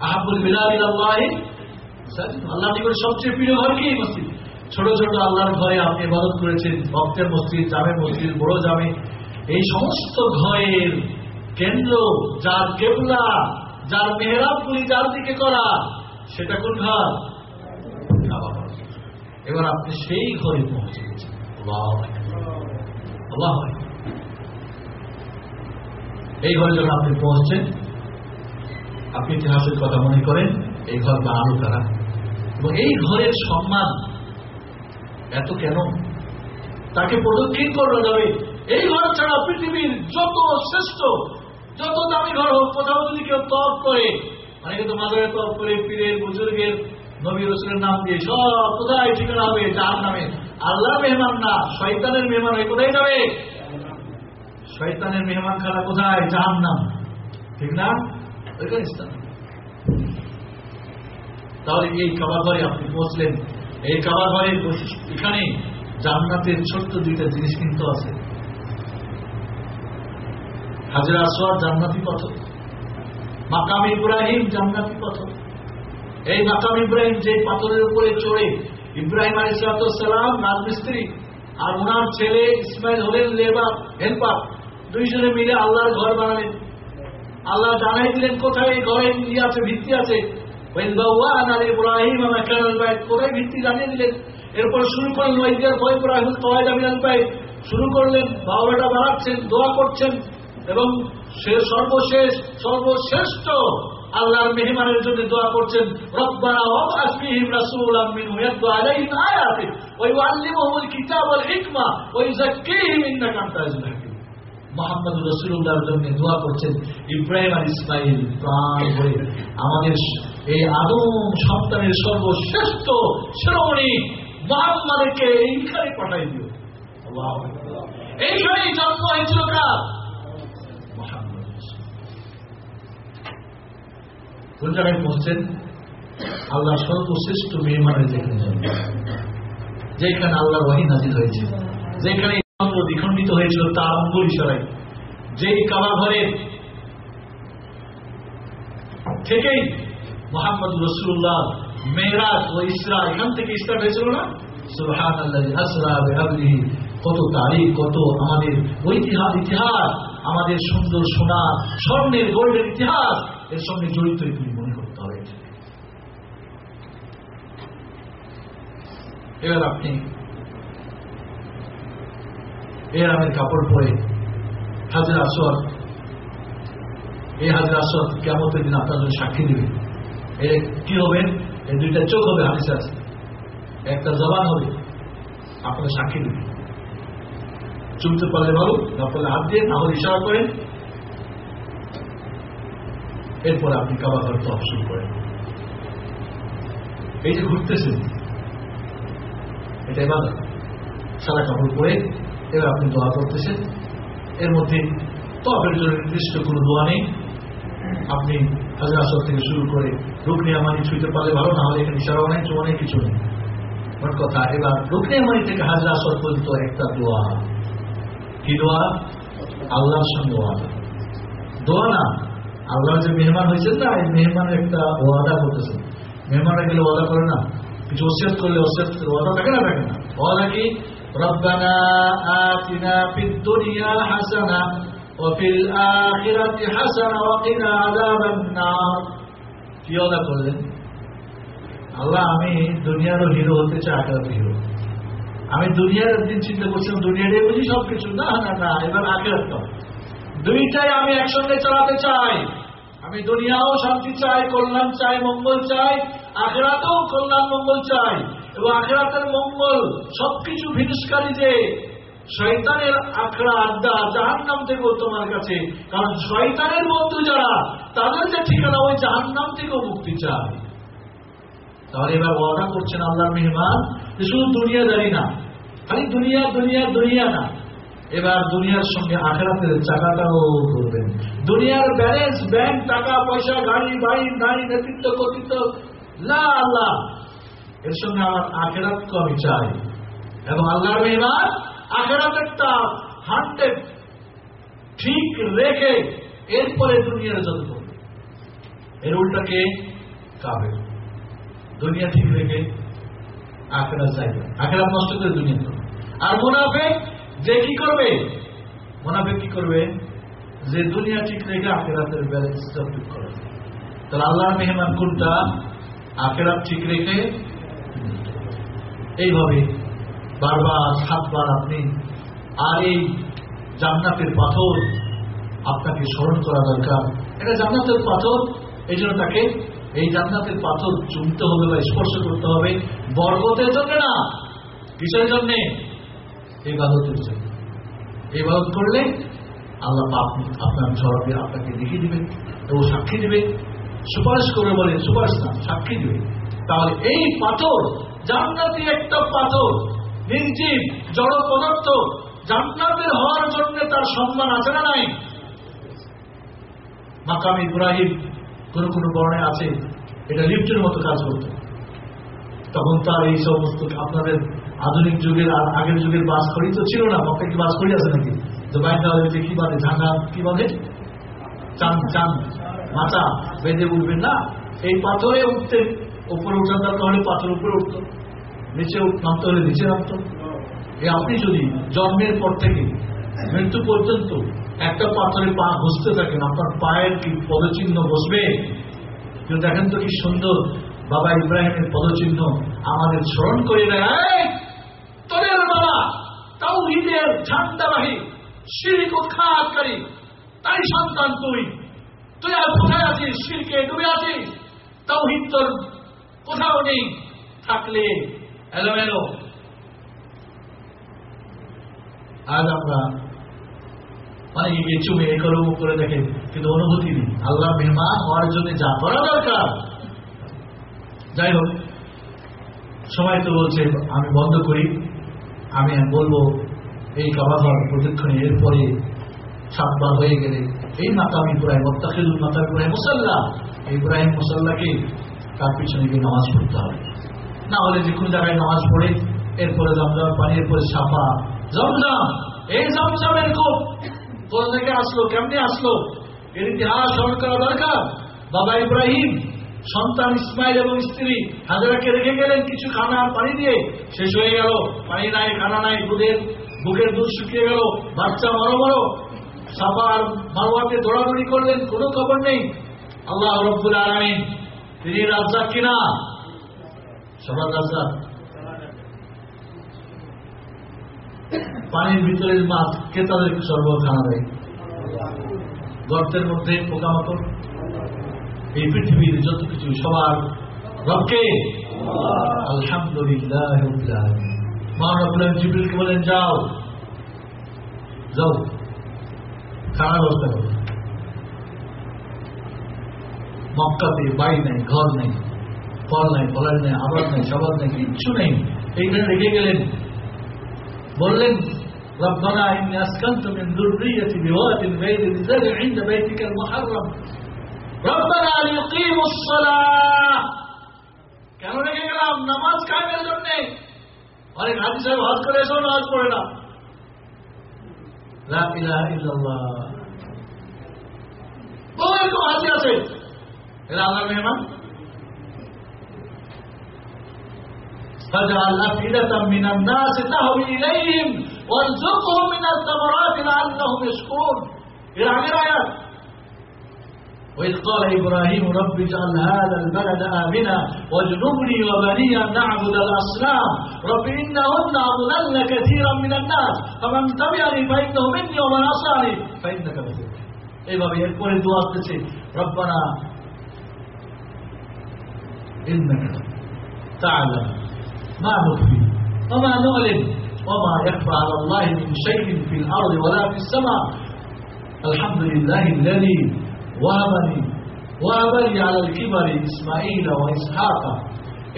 আহাবুল ইলাল্লাহি মাসাজিদ। আল্লাহ সবচেয়ে প্রিয় ঘর কি মসজিদ? ছোট ছোট আল্লাহর ঘরে আপনি ইবাদত করেছেন, ভক্তের মসজিদ, জামে মসজিদ, বড় জামে। এই সমস্ত ঘরের কেন্দ্র, যার কেবলা, যার মেহরাবগুলি যার দিকে করা, সেটা কোন ঘর। এবার আপনি সেই ঘরে পৌঁছে গেছেন। আল্লাহু। আল্লাহু। এই ঘরে যখন আপনি পৌঁছছেন আপনি ইতিহাসের কথা মনে করেন, এই ঘর বানানো তারা। এবং এই ঘরের সম্মান এত কেন? তাকে প্রদক্ষিণ করা যাবে এই ঘর ছাড়া পৃথিবীর যত শ্রেষ্ঠ, যত দামি ঘর হোক কোথাও যদি কেউ তপ করে, অনেকে তো মাজারে তপ করে পীরের, বুজুর্গের, নবী রসুলের নাম দিয়ে সব কোথায় ঠিকানা হবে? যার নামে আল্লাহ মেহমান না, শয়তানের মেহমান হয়ে কোথায় যাবে? শয়তানের মেহমান খানা কোথায়? জাহান নাম ঠিক না? স্থান তাহলে এই কাবা ঘরে আপনি পৌঁছলেন। এই ঘরের বৈশিষ্ট্য এখানে জান্নাতের ছোট্ট দুইটা জিনিস কিন্তু আছে। হাজরা আসোয়ার জান্নাতি পথ মাকাম ইব্রাহিম জান্নাতি পথ এই মাকাম ইব্রাহিম যে পাথরের উপরে চড়ে, ইব্রাহিম আলিসালাম রাজমিস্ত্রি আর ওনার ছেলে ইসমাইল হলেন লেবার, হেল্পার। দুইজনে মিলে আল্লাহর ঘর বানালেন। আল্লাহ জানাই দিলেন, কোথায় এই ঘরে ইয়ে আছে, ভিত্তি আছে? কোথায় ভিত্তি? জানিয়ে দিলেন। এরপর শুরু করলেন ওইদিয়ার ভয় ইব্রাহিম কওয়াই জামিনাল পাই শুরু করলেন বাবাটা বাড়াচ্ছেন, দোয়া করছেন এবং সে সর্বশেষ, সর্বশ্রেষ্ঠ আল্লাহর মেহমানের জন্য দোয়া করছেন। রব্বানা আয়াতি। ওয়া ইউআল্লিমুহুমুল কিতাব ওয়াল হিকমা। ওয়া ইউযাক্কিহিম ইন্নাকা আনতা আজিজুল হাকীম মোহাম্মদ রসুল্লাহর জন্য দোয়া করছেন, ইব্রাহিম আর ইসমাইল প্রাণ আমাদের এই আদম সন্তানের সর্বশ্রেষ্ঠ শিরোমণি মোহাম্মদকে এইখানে পাঠাই দিও। এইখানেই জন্ম হয়েছিল কোন জায়গায় আল্লাহ সর্বশ্রেষ্ঠ মেহমানের যেখানে যেখানে আল্লাহ ওয়াহি নাজির হয়েছে। যেখানে চন্দ্র দ্বিখণ্ডিত হয়েছিল তার অঙ্গুল ইশারায় যেই কাবা ঘরে থেকেই মোহাম্মদ রসুল্লাহ মেহরাজ ও ইসরা এখান থেকে স্টার্ট হয়েছিল না? কত তারিখ, কত আমাদের ঐতিহাস ইতিহাস, আমাদের সুন্দর সোনা, স্বর্ণের গোল্ডের ইতিহাস, এর সঙ্গে জড়িত এগুলি মনে করতে হবে। এবার আপনি এর আমের কাপড় পরে হাজরা আসর, এই হাজরা আসর কেমতের দিন আপনার জন্য সাক্ষী দিবে। এর কি হবে? এই দুইটা চোখ হবে, হাদিসে আছে। একটা জবান হবে আপনার সাক্ষী দিবে। চুমতে পারলে ভালো, না পারলে হাত দিয়ে না হলে ইশারা করেন। এরপরে আপনি কাবা ঘর তো শুরু করেন। এই যে ঘুরতেছেন, এটা এবার সারা কাপড় পরে এবার আপনি দোয়া করতেছেন। এর মধ্যে তবের জন্য নির্দিষ্ট কোনো দোয়া নেই। আপনি হাজার আসর থেকে শুরু করে রুকনি আমানি ছুঁতে পারলে ভালো, না হলে এখানে ইশারাও চোয়া নেই কিছু নেই। মোট কথা, এবার রুকনি আমানি থেকে হাজার আসর পর্যন্ত একটা দোয়া। কি দোয়া? আল্লাহর সঙ্গে ওয়াদা। দোয়া না আল্লাহ যে মেহমান হয়েছেন না, এই মেহমানের একটা ওয়াদা করতেছেন। মেহমানরা গেলে ওয়াদা করে না। কিছু ওসিয়ত করলে ওসিয়ত, ওয়াদা থাকে না থাকে না। ওয়াদা কি? ربنا آتنا في الدنيا حسنة وفي الآخرة حسنة وقنا عذاب النار কি ওয়াদা করলেন আল্লাহ আমি দুনিয়ারও হিরো হতে চাই আখেরাতের হিরো আমি দুনিয়ার একদিন চিন্তা করছিলাম দুনিয়াটাই বুঝি সবকিছু না না না এবার আখেরাতটা দুইটাই আমি একসঙ্গে চালাতে চাই আমি দুনিয়াও শান্তি চাই কল্যাণ চাই মঙ্গল চাই আখেরাতেও কল্যাণ মঙ্গল চাই এবং আখেরাতের মঙ্গল সবকিছু ভিনিষ্কারী যে শয়তানের আখড়া আড্ডা জাহান নাম থেকেও তোমার কাছে। কারণ শয়তানের বন্ধু যারা, তাদের যে ঠিকানা ওই জাহান নাম থেকেও মুক্তি চায়। তাহলে এবার ওয়াদা করছেন আল্লাহর মেহমান যে শুধু দুনিয়াদারি না, খালি দুনিয়া দুনিয়া দুনিয়া না। এবার দুনিয়ার সঙ্গে আখেরাতের চাকাটাও করবেন। দুনিয়ার ব্যালেন্স ব্যাংক টাকা, পয়সা, গাড়ি, বাড়ি নারী নেতৃত্ব, কর্তৃত্ব না আল্লাহ এর সঙ্গে আমার আখেরাতকে আমি চাই। এবং আল্লাহর মেহমান আখেরাতেরটা হান্ড্রেড ঠিক রেখে এরপরে দুনিয়ার যত এর উল্টাকে কাবে দুনিয়া ঠিক রেখে আখেরাত চাইবে আখেরাত নষ্ট করে দুনিয়া করবে আর মুনাফেক যে কি করবে? মোনাফেক কি করবে? যে দুনিয়া ঠিক রেখে আখেরাতের ব্যালেন্সটা ঠিক করবে তাহলে আল্লাহর মেহমান কোনটা? আখেরাত ঠিক রেখে এইভাবে বারবার সাতবার আপনি আর এই জান্নাতের পাথর আপনাকে স্মরণ করা দরকার। এটা জান্নাতের পাথর, এই জন্য তাকে এই জান্নাতের পাথর চুমতে হবে বা স্পর্শ করতে হবে। বরগতের জন্য না, কিসের জন্যে? এই বাদতের জন্য। এই বাদত করলে আল্লাহ আপনার ঝড়াবে আপনাকে লিখে দিবে এবং সাক্ষী দিবে। সুপারিশ করে বলে, সুপারিশ না, সাক্ষী দিবে। তাহলে এই পাথর জান্নাতি একটা পাথর, নির্জীব, জড় পদার্থ, জান্নাতের হওয়ার জন্য তার সম্মান আছে না নাই? মাকাম ইব্রাহিম কোন কোন বর্ণে আছে, এটা লিফটের মতো কাজ করত। তখন তার এই সমস্ত আপনাদের আধুনিক যুগের আর আগের যুগের বাস খড়ি তো ছিল না মক্কা কি বাস খড়ি আছে নাকি? তো বাইরে কি বাঁধে, ঝাঙ্গা কি বাঁধে? চান চান মাথা বেঁধে উঠবেন না। এই পাথরে উঠতে উপরে উঠার দরকার হলে পাথর উপরে উঠত। নিচে নামতে হলে নিচে নামত। আপনি যদি জন্মের পর থেকে মৃত্যু পর্যন্ত একটা পাথরে পা ঘুষতে থাকেন, আপনার পায়ের কি পদচিহ্ন বসবে? কিন্তু দেখেন তো কি সুন্দর বাবা ইব্রাহিমের পদচিহ্ন আমাদের স্মরণ করে দেয় বাবা তাও ঈদের ঝান্ডাবাহী শিরিক উৎখাতকারী তাই সন্তান তুই। তুই আর কোথায় আছিস? শিরকে ডুবে আছিস? তাও তোর কোথাও নেই থাকলে এলোমেলো আজ আমরা অনেকে চুমে এ করে মুখ করে দেখে কিন্তু অনুভূতি নেই। আল্লাহ মেহমান হওয়ার জন্য যা করা দরকার। যাই হোক, সবাই তো বলছে, আমি বন্ধ করি। আমি বলব, এই কাবাঘর প্রদক্ষিণে এরপরে সাতবার হয়ে গেলে, এই মাকাম ইব্রাহিম মোত্তাকিল মাকাম ইব্রাহিম মুসাল্লা। ইব্রাহিম মুসাল্লাকে তার পিছনে গিয়ে নামাজ পড়তে হবে। না হলে যে কোনো জায়গায় নামাজ পড়ে, এরপরে জমজম পানি, এরপরে সাফা। জমজম এই জমজমের খুব কোথা থেকে আসলো, কেমনি আসলো? এর ইতিহাস স্মরণ করা দরকার। বাবা ইব্রাহিম, সন্তান ইসমাইল এবং স্ত্রী হাজারাকে রেখে গেলেন কিছু খানা পানি দিয়ে। শেষ হয়ে গেল। পানি নাই, খানা নাই, দুধের বুকের দুধ শুকিয়ে গেল। বাচ্চা বড় বড় সাফা আর দৌড়াদৌড়ি করলেন, কোনো খবর নেই। আল্লাহ রব্বুল আলমিন তিনি রাজ্জাক কিনা? সবার রাজ্জাক। পানির ভিতরে মাছ কে তাদের সর্বত খানা দেয়? গর্তের মধ্যে পোকামাকড়? এই পৃথিবীর যত কিছু, সবার রবকে? আলহামদুলিল্লাহ মহানবুল জিবিলকে বলেন, যাও। যাও। খানা ব্যবস্থা করো। মক্কাতে বাড়ি নেই ঘর নেই ফল নাই ফলার নেই আবাদ নেই সবাদ নেই কিচ্ছু নেই এইখানে রেখে গেলেন বললেন ربنا إني أسكنت من ذريتي بواد غير ذي زرع عند بيتك المحرم ربنا ليقيموا الصلاة কেন রেখে গেলাম নামাজ কায়েমের জন্যে অনেক হাজি সাহেব হজ করে এসেও নামাজ পড়ে না লা ইলাহা ইল্লাল্লাহ বহু এরকম হাজি আছে এরা আল্লাহর মেহমান فاجعل أفئدة من الناس تهوي إليهم وارزقهم من الثمرات لعلهم يشكرون إلى آخر آيات وإذ قال إبراهيم رب اجعل هذا البلد آمنا واجنبني وبني أن نعبد الأصنام رب إنهن أضللن كثيرا من الناس فمن تبعني فإنه مني ومن عصاني فإنك غفور এইভাবে এরপরে দোয়া আসতেছে রব্বানা إنك تعلم. ما نخفي. وما نعلن. وما يخفى على الله من شيء في الأرض ولا في السماء. الحمد لله الذي وهبني وهب لي على الكبر إسماعيل وإسحاق.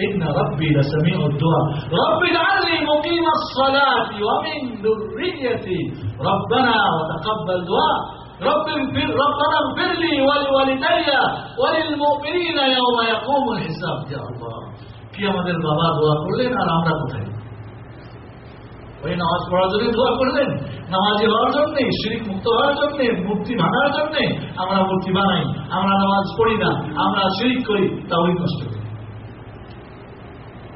إن ربي لسميع الدعاء. رب اجعلني مقيم الصلاة ومن ذريتي. ربنا وتقبل دعاء. رب اغفر ربنا اغفر لي ولوالدي وللمؤمنين يوم يقوم الحساب يا الله কি আমাদের বাবা দোয়া করলেন আর আমরা কোথায় ওই নামাজ পড়ার জন্য দোয়া করলেন নামাজি হওয়ার জন্য শিরিক মুক্ত হওয়ার জন্য মূর্তি ভাঙার জন্য আমরা মূর্তি বানাই আমরা নামাজ পড়ি না আমরা শিরিক করি তা ওই কষ্ট করি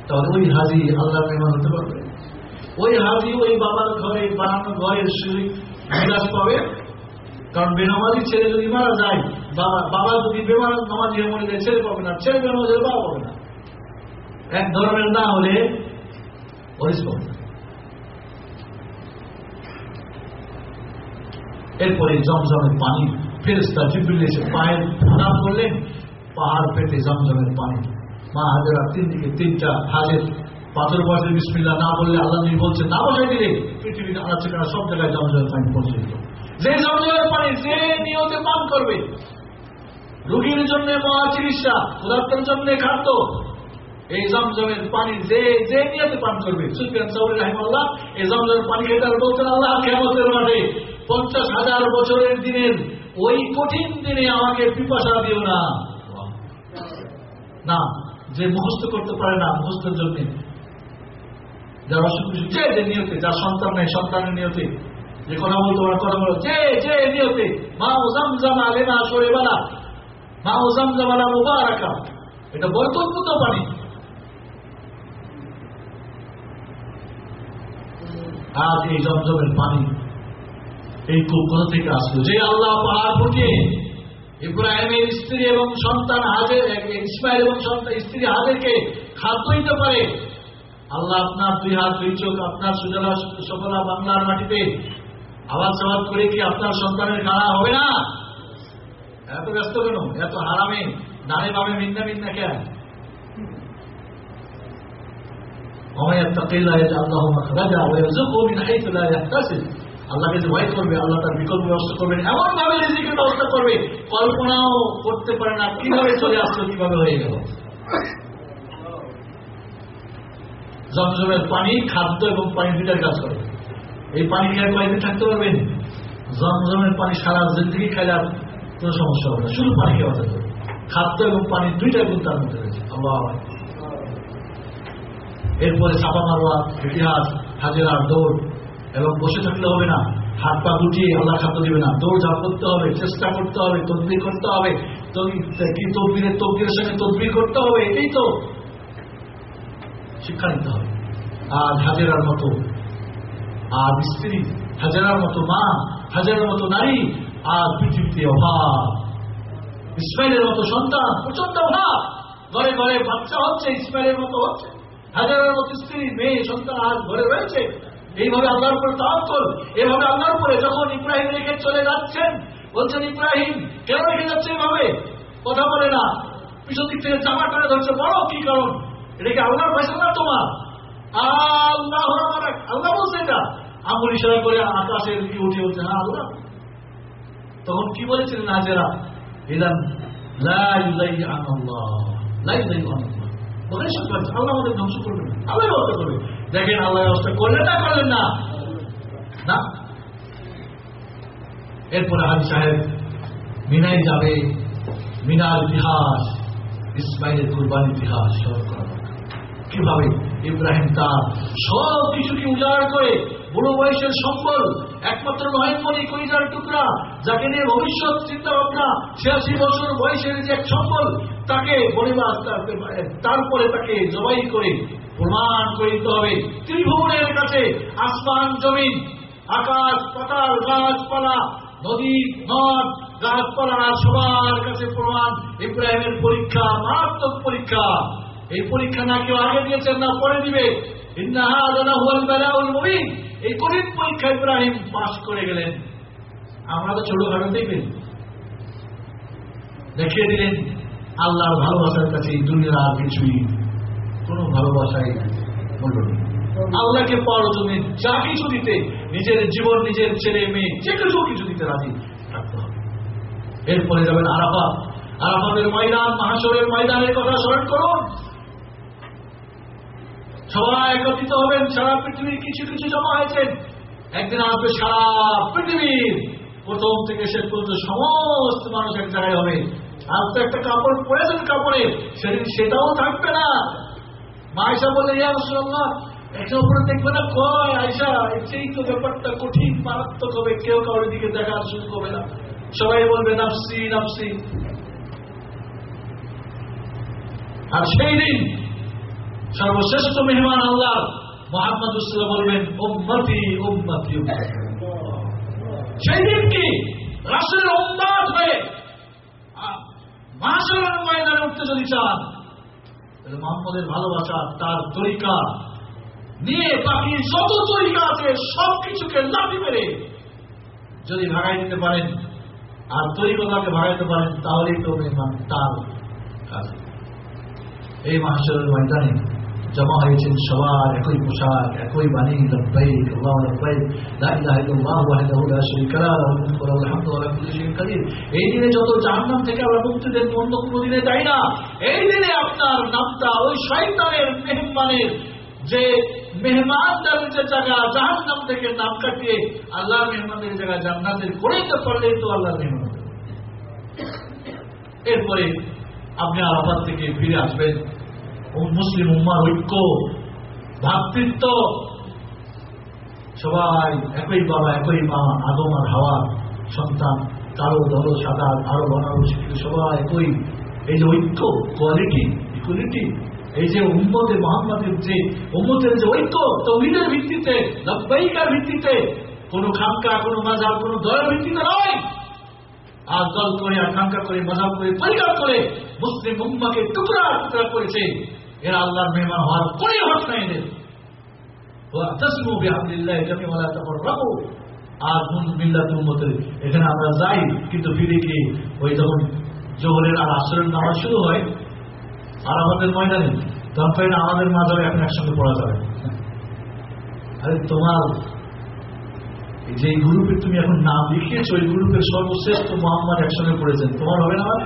তাহলে ওই হাজি আল্লাহ মেহমান হতে পারবে ওই হাজি ওই বাবার ঘরে বানানো ঘরের শিরিক বিরাজ পাবে কারণ বেনামাজি ছেলে যদি মারা যায়, বাবা যদি হয়ে মরে যায়, ছেলে পাবে না। ছেলে বেনামাজি বাবা পাবে না। এক ধরনের না হলে এরপরে জমজমের পানি ফেরেস্তা জিব্রিল এসে পায়ের ফোনা করলেন পাহাড় পেটে জমজমের পানি। মা হাজারা তিন দিকে তিনটা হাজের পাথর বসে বিসমিল্লা না বললে আল্লাহ বলছে না বসাই দিলে পৃথিবীর কানা সব জায়গায় জমজমের পানি পৌঁছে দিল। যে জমজমের পানি যে নিয়তে পান করবে। রোগীর জন্য মহা চিকিৎসা ক্ষুধার্তের জন্য খাদ্য। এই জমজমের পানি যে যে নিয়তে পান করবে। সুফিয়ান সাউরি রাহিমাল্লাহ এই জমজমের পানি খেতে আর বলতেন আল্লাহ কেমতের মাঠে পঞ্চাশ হাজার বছরের দিনের ওই কঠিন দিনে আমাকে পিপাসা দিও না। না, যে মুখস্থ করতে পারে না মুখস্থের জন্য। যার অসুখ যে নিয়তে, যার সন্তান নেই, সন্তানের নিয়তে। যে কথা বলো। মা সরে বেলা। মা মুবারাকা। এটা পানি আজ এই জমজমের পানি এই কোথা থেকে আসলো? যে আল্লাহ পাহাড় ফুটিয়ে ইব্রাহিমের স্ত্রী এবং সন্তান হাজের ইসমাইল এবং সন্তান স্ত্রী হাজেরকে খাদ্য দিতে পারে। আল্লাহ আপনার দুই হাত দুই চোখ, আপনার সুজলা, সফলা বাংলার মাটিতে আবার সবাদ করে কি আপনার সন্তানের খাড়া হবে না এত ব্যস্ত কেন এত হারামে ডানে বামে মিন্না মিন্না কেন ومن يتق الله يجعل له مخرجا ويرزقه من حيث لا يحتسب আল্লাহকে যে ভয় করবে আল্লাহ তার বিকল্প ব্যবস্থা করবেন এমন ভাবে রিজিকের ব্যবস্থা করবে কল্পনাও করতে পারে না কিভাবে চলে আসলো কিভাবে হয়ে গেল জমজমের পানি খাদ্য এবং পানি দুটার কাজ করে এই পানি খেয়ে কয়েকদিন থাকতে পারবেন? জমজমের পানি সারা জিন্দগি খাইলে আর কোনো সমস্যা হবে না। শুধু পানি খাওয়া যাবে। খাদ্য এবং পানি দুইটা গুণ তার মধ্যে রয়েছে। এরপরে চাপা মারোয়া ইতিহাস, হাজেরার দৌড় এবং বসে থাকলে হবে না। হাত পা গুটিয়ে আল্লাহ খাদ্য দিবে না। দৌড় ঝাঁপ করতে হবে, চেষ্টা করতে হবে, তদবির করতে হবে কি তদবিরের তদবিরের সঙ্গে তদবির করতে হবে, এটাই তো শিক্ষা নিতে হবে। আর হাজিরার মতো আর স্ত্রী হাজারার মতো মা হাজারের মতো নারী আর পৃথিবীতে অভাব। ইসমাইলের মতো সন্তান প্রচণ্ড অভাব। ঘরে ঘরে বাচ্চা হচ্ছে, ইসমাইলের মতো হচ্ছে। হাজারের মতো স্ত্রী, মেয়ে, সন্তান আজ ঘরে রয়েছে। এইভাবে আল্লাহর উপরে তাওয়াক্কল এভাবে আল্লাহর উপরে যখন ইব্রাহিম রেখে চলে যাচ্ছেন, বলছেন, ইব্রাহিম, কেন রেখে যাচ্ছে এভাবে? কথা বলে না। পিছন দিক থেকে জামা টানে ধরছে বড় কি কারণ? এটা কি আল্লাহর ফয়সালা না তোমার? আল্লাহ আল্লাহ বলছে এটা। আঙুল ইশারা করে আকাশের দিকে উঠে উঠছে হ্যাঁ আল্লাহ। তখন কি বলেছিলেন হাজেরা ইলাম লা ইউযাইয়ু আনাল্লাহ লা ইউযাইয়ু আনাল্লাহ বলে সব কাজ আল্লাহ আল্লাহ করবে। দেখেন, আল্লাহ করলেন না। না? এরপরে হাজি সাহেব মিনাই যাবে। মিনার ইতিহাস, ইসমাইলের কুরবান ইতিহাস কীভাবে? ইব্রাহিম তার সব কিছুকে উজাড় করে বুড়ো বয়সের সম্বল, একমাত্র নয়নমণি কইজার টুকরা, যাকে নিয়ে ভবিষ্যৎ চিন্তা ভাবনা ছিয়াশি বছর বয়সের যে এক সম্বল, তাকে পরিবার তারপরে তাকে জবাই করে প্রমাণ করে দিতে হবে। ত্রিভুবনের কাছে আসমান, জমিন, আকাশ, পাতাল, গাছপালা, নদী, নদ, গাছপালা সবার কাছে প্রমাণ। ইব্রাহিমের পরীক্ষা, মারাত্মক পরীক্ষা। এই পরীক্ষা না কেউ আগে দিয়েছেন, না পরে দিবে। এই পরীক্ষা ইব্রাহিম করে গেলেন। আমরা তো ছোটখাটো দেখবেন। দেখিয়ে দিলেন, আল্লাহর ভালোবাসার কাছে আর কিছুই ভালোবাসাই আল্লাহকে পাওয়ার জন্য যা কিছু দিতে, নিজের জীবন, নিজের ছেলে, মেয়ে, যে কিছু কিছু দিতে রাজি থাকতে হবে। এরপরে যাবেন আরাফাত। আরাফাতের ময়দান মাহাসরের ময়দানের কথা স্মরণ করুন। সবাই একত্রিত হবেন, সারা পৃথিবীর কিছু কিছু জমা হয়েছেন একদিন আসবে সারা পৃথিবীর প্রথম থেকে শেষ পর্যন্ত সমস্ত মানুষ এক জায়গায় হবে। আজ তো একটা কাপড় পরেছেন কাপড়ে। সেদিন সেটাও থাকবে না। মা আয়সা বলে ইয়া একটা উপরে দেখবে না? কয় আয়সা এই তো ব্যাপারটা কঠিন, মারাত্মক হবে। কেউ কারোর দিকে দেখা শুরু করবে না। সবাই বলবে, নাফসি নাফসি। আর সেই দিন সর্বশ্রেষ্ঠ মেহমান আল্লাহ মোহাম্মদ বলবেন, উম্মতি উম্মতি সেই দিন কি? রাসুলের উম্মাদ হয়ে মাসের ময়দানে উঠতে যদি চান মোহাম্মদের ভালোবাসা, তার তরিকা নিয়ে বাকি যত তরিকা আছে সব কিছুকে লাঠি মেরে যদি ভাগাই দিতে পারেন, আর তরিকতাকে ভাগাইতে পারেন, তাহলেই তো মেহমান তার কাজ। এই মাহাসরের ময়দানে জমা হয়েছেন সবার একই পোশাক একই বাণী আল্লাহু এই দিনে যত থেকে আমরা কোনো দিনে যাই না। এই দিনে আপনার নামটা ওই মেহমানের যে মেহমানদের যে জায়গা, জাহান্নাম থেকে নাম কাটিয়ে আল্লাহর মেহমানের জায়গা জান্নাতের করে দিতে পারলে তো আল্লাহর মেহমান। এরপরে আপনি আরাফাত থেকে ফিরে আসবেন। মুসলিম উম্মার ঐক্য ভাতৃত্ব সবাই একই বাবা একই মা, আদম আর হাওয়া, সন্তান কারও ধরো, সাদা, আরও বানারো শিক্ষিত সবাই একই। এই যে ঐক্য কোয়ালিটি ইকুয়ালিটি এই যে উম্মতে মোহাম্মদের যে, উম্মতের যে ঐক্য, তৌহিদের ভিত্তিতে, লব্বাইকার ভিত্তিতে, কোনো খামকা কোনো মাজার, কোনো দলের ভিত্তিতে নয়। আর দল করে আকাঙ্ক্ষা করে মজাব করে পরিকার করে মুসলিম উম্মাকে টুকরা টুকরা করেছে। এরা আল্লাহর মেহমান হওয়ার কোনই হক নাই এদের। আর এখানে আমরা যাই, কিন্তু ফিরে গিয়ে ওই যখন আর শুরু হয় আর আমাদের ময়দানে তখন আমাদের এখন একসঙ্গে পড়া যাবে। আরে তোমার যে গ্রুপে তুমি এখন নাম লিখিয়েছো ওই গ্রুপের সর্বশ্রেষ্ঠ মোহাম্মদ একসঙ্গে পড়েছেন, তোমার হবে না মানে?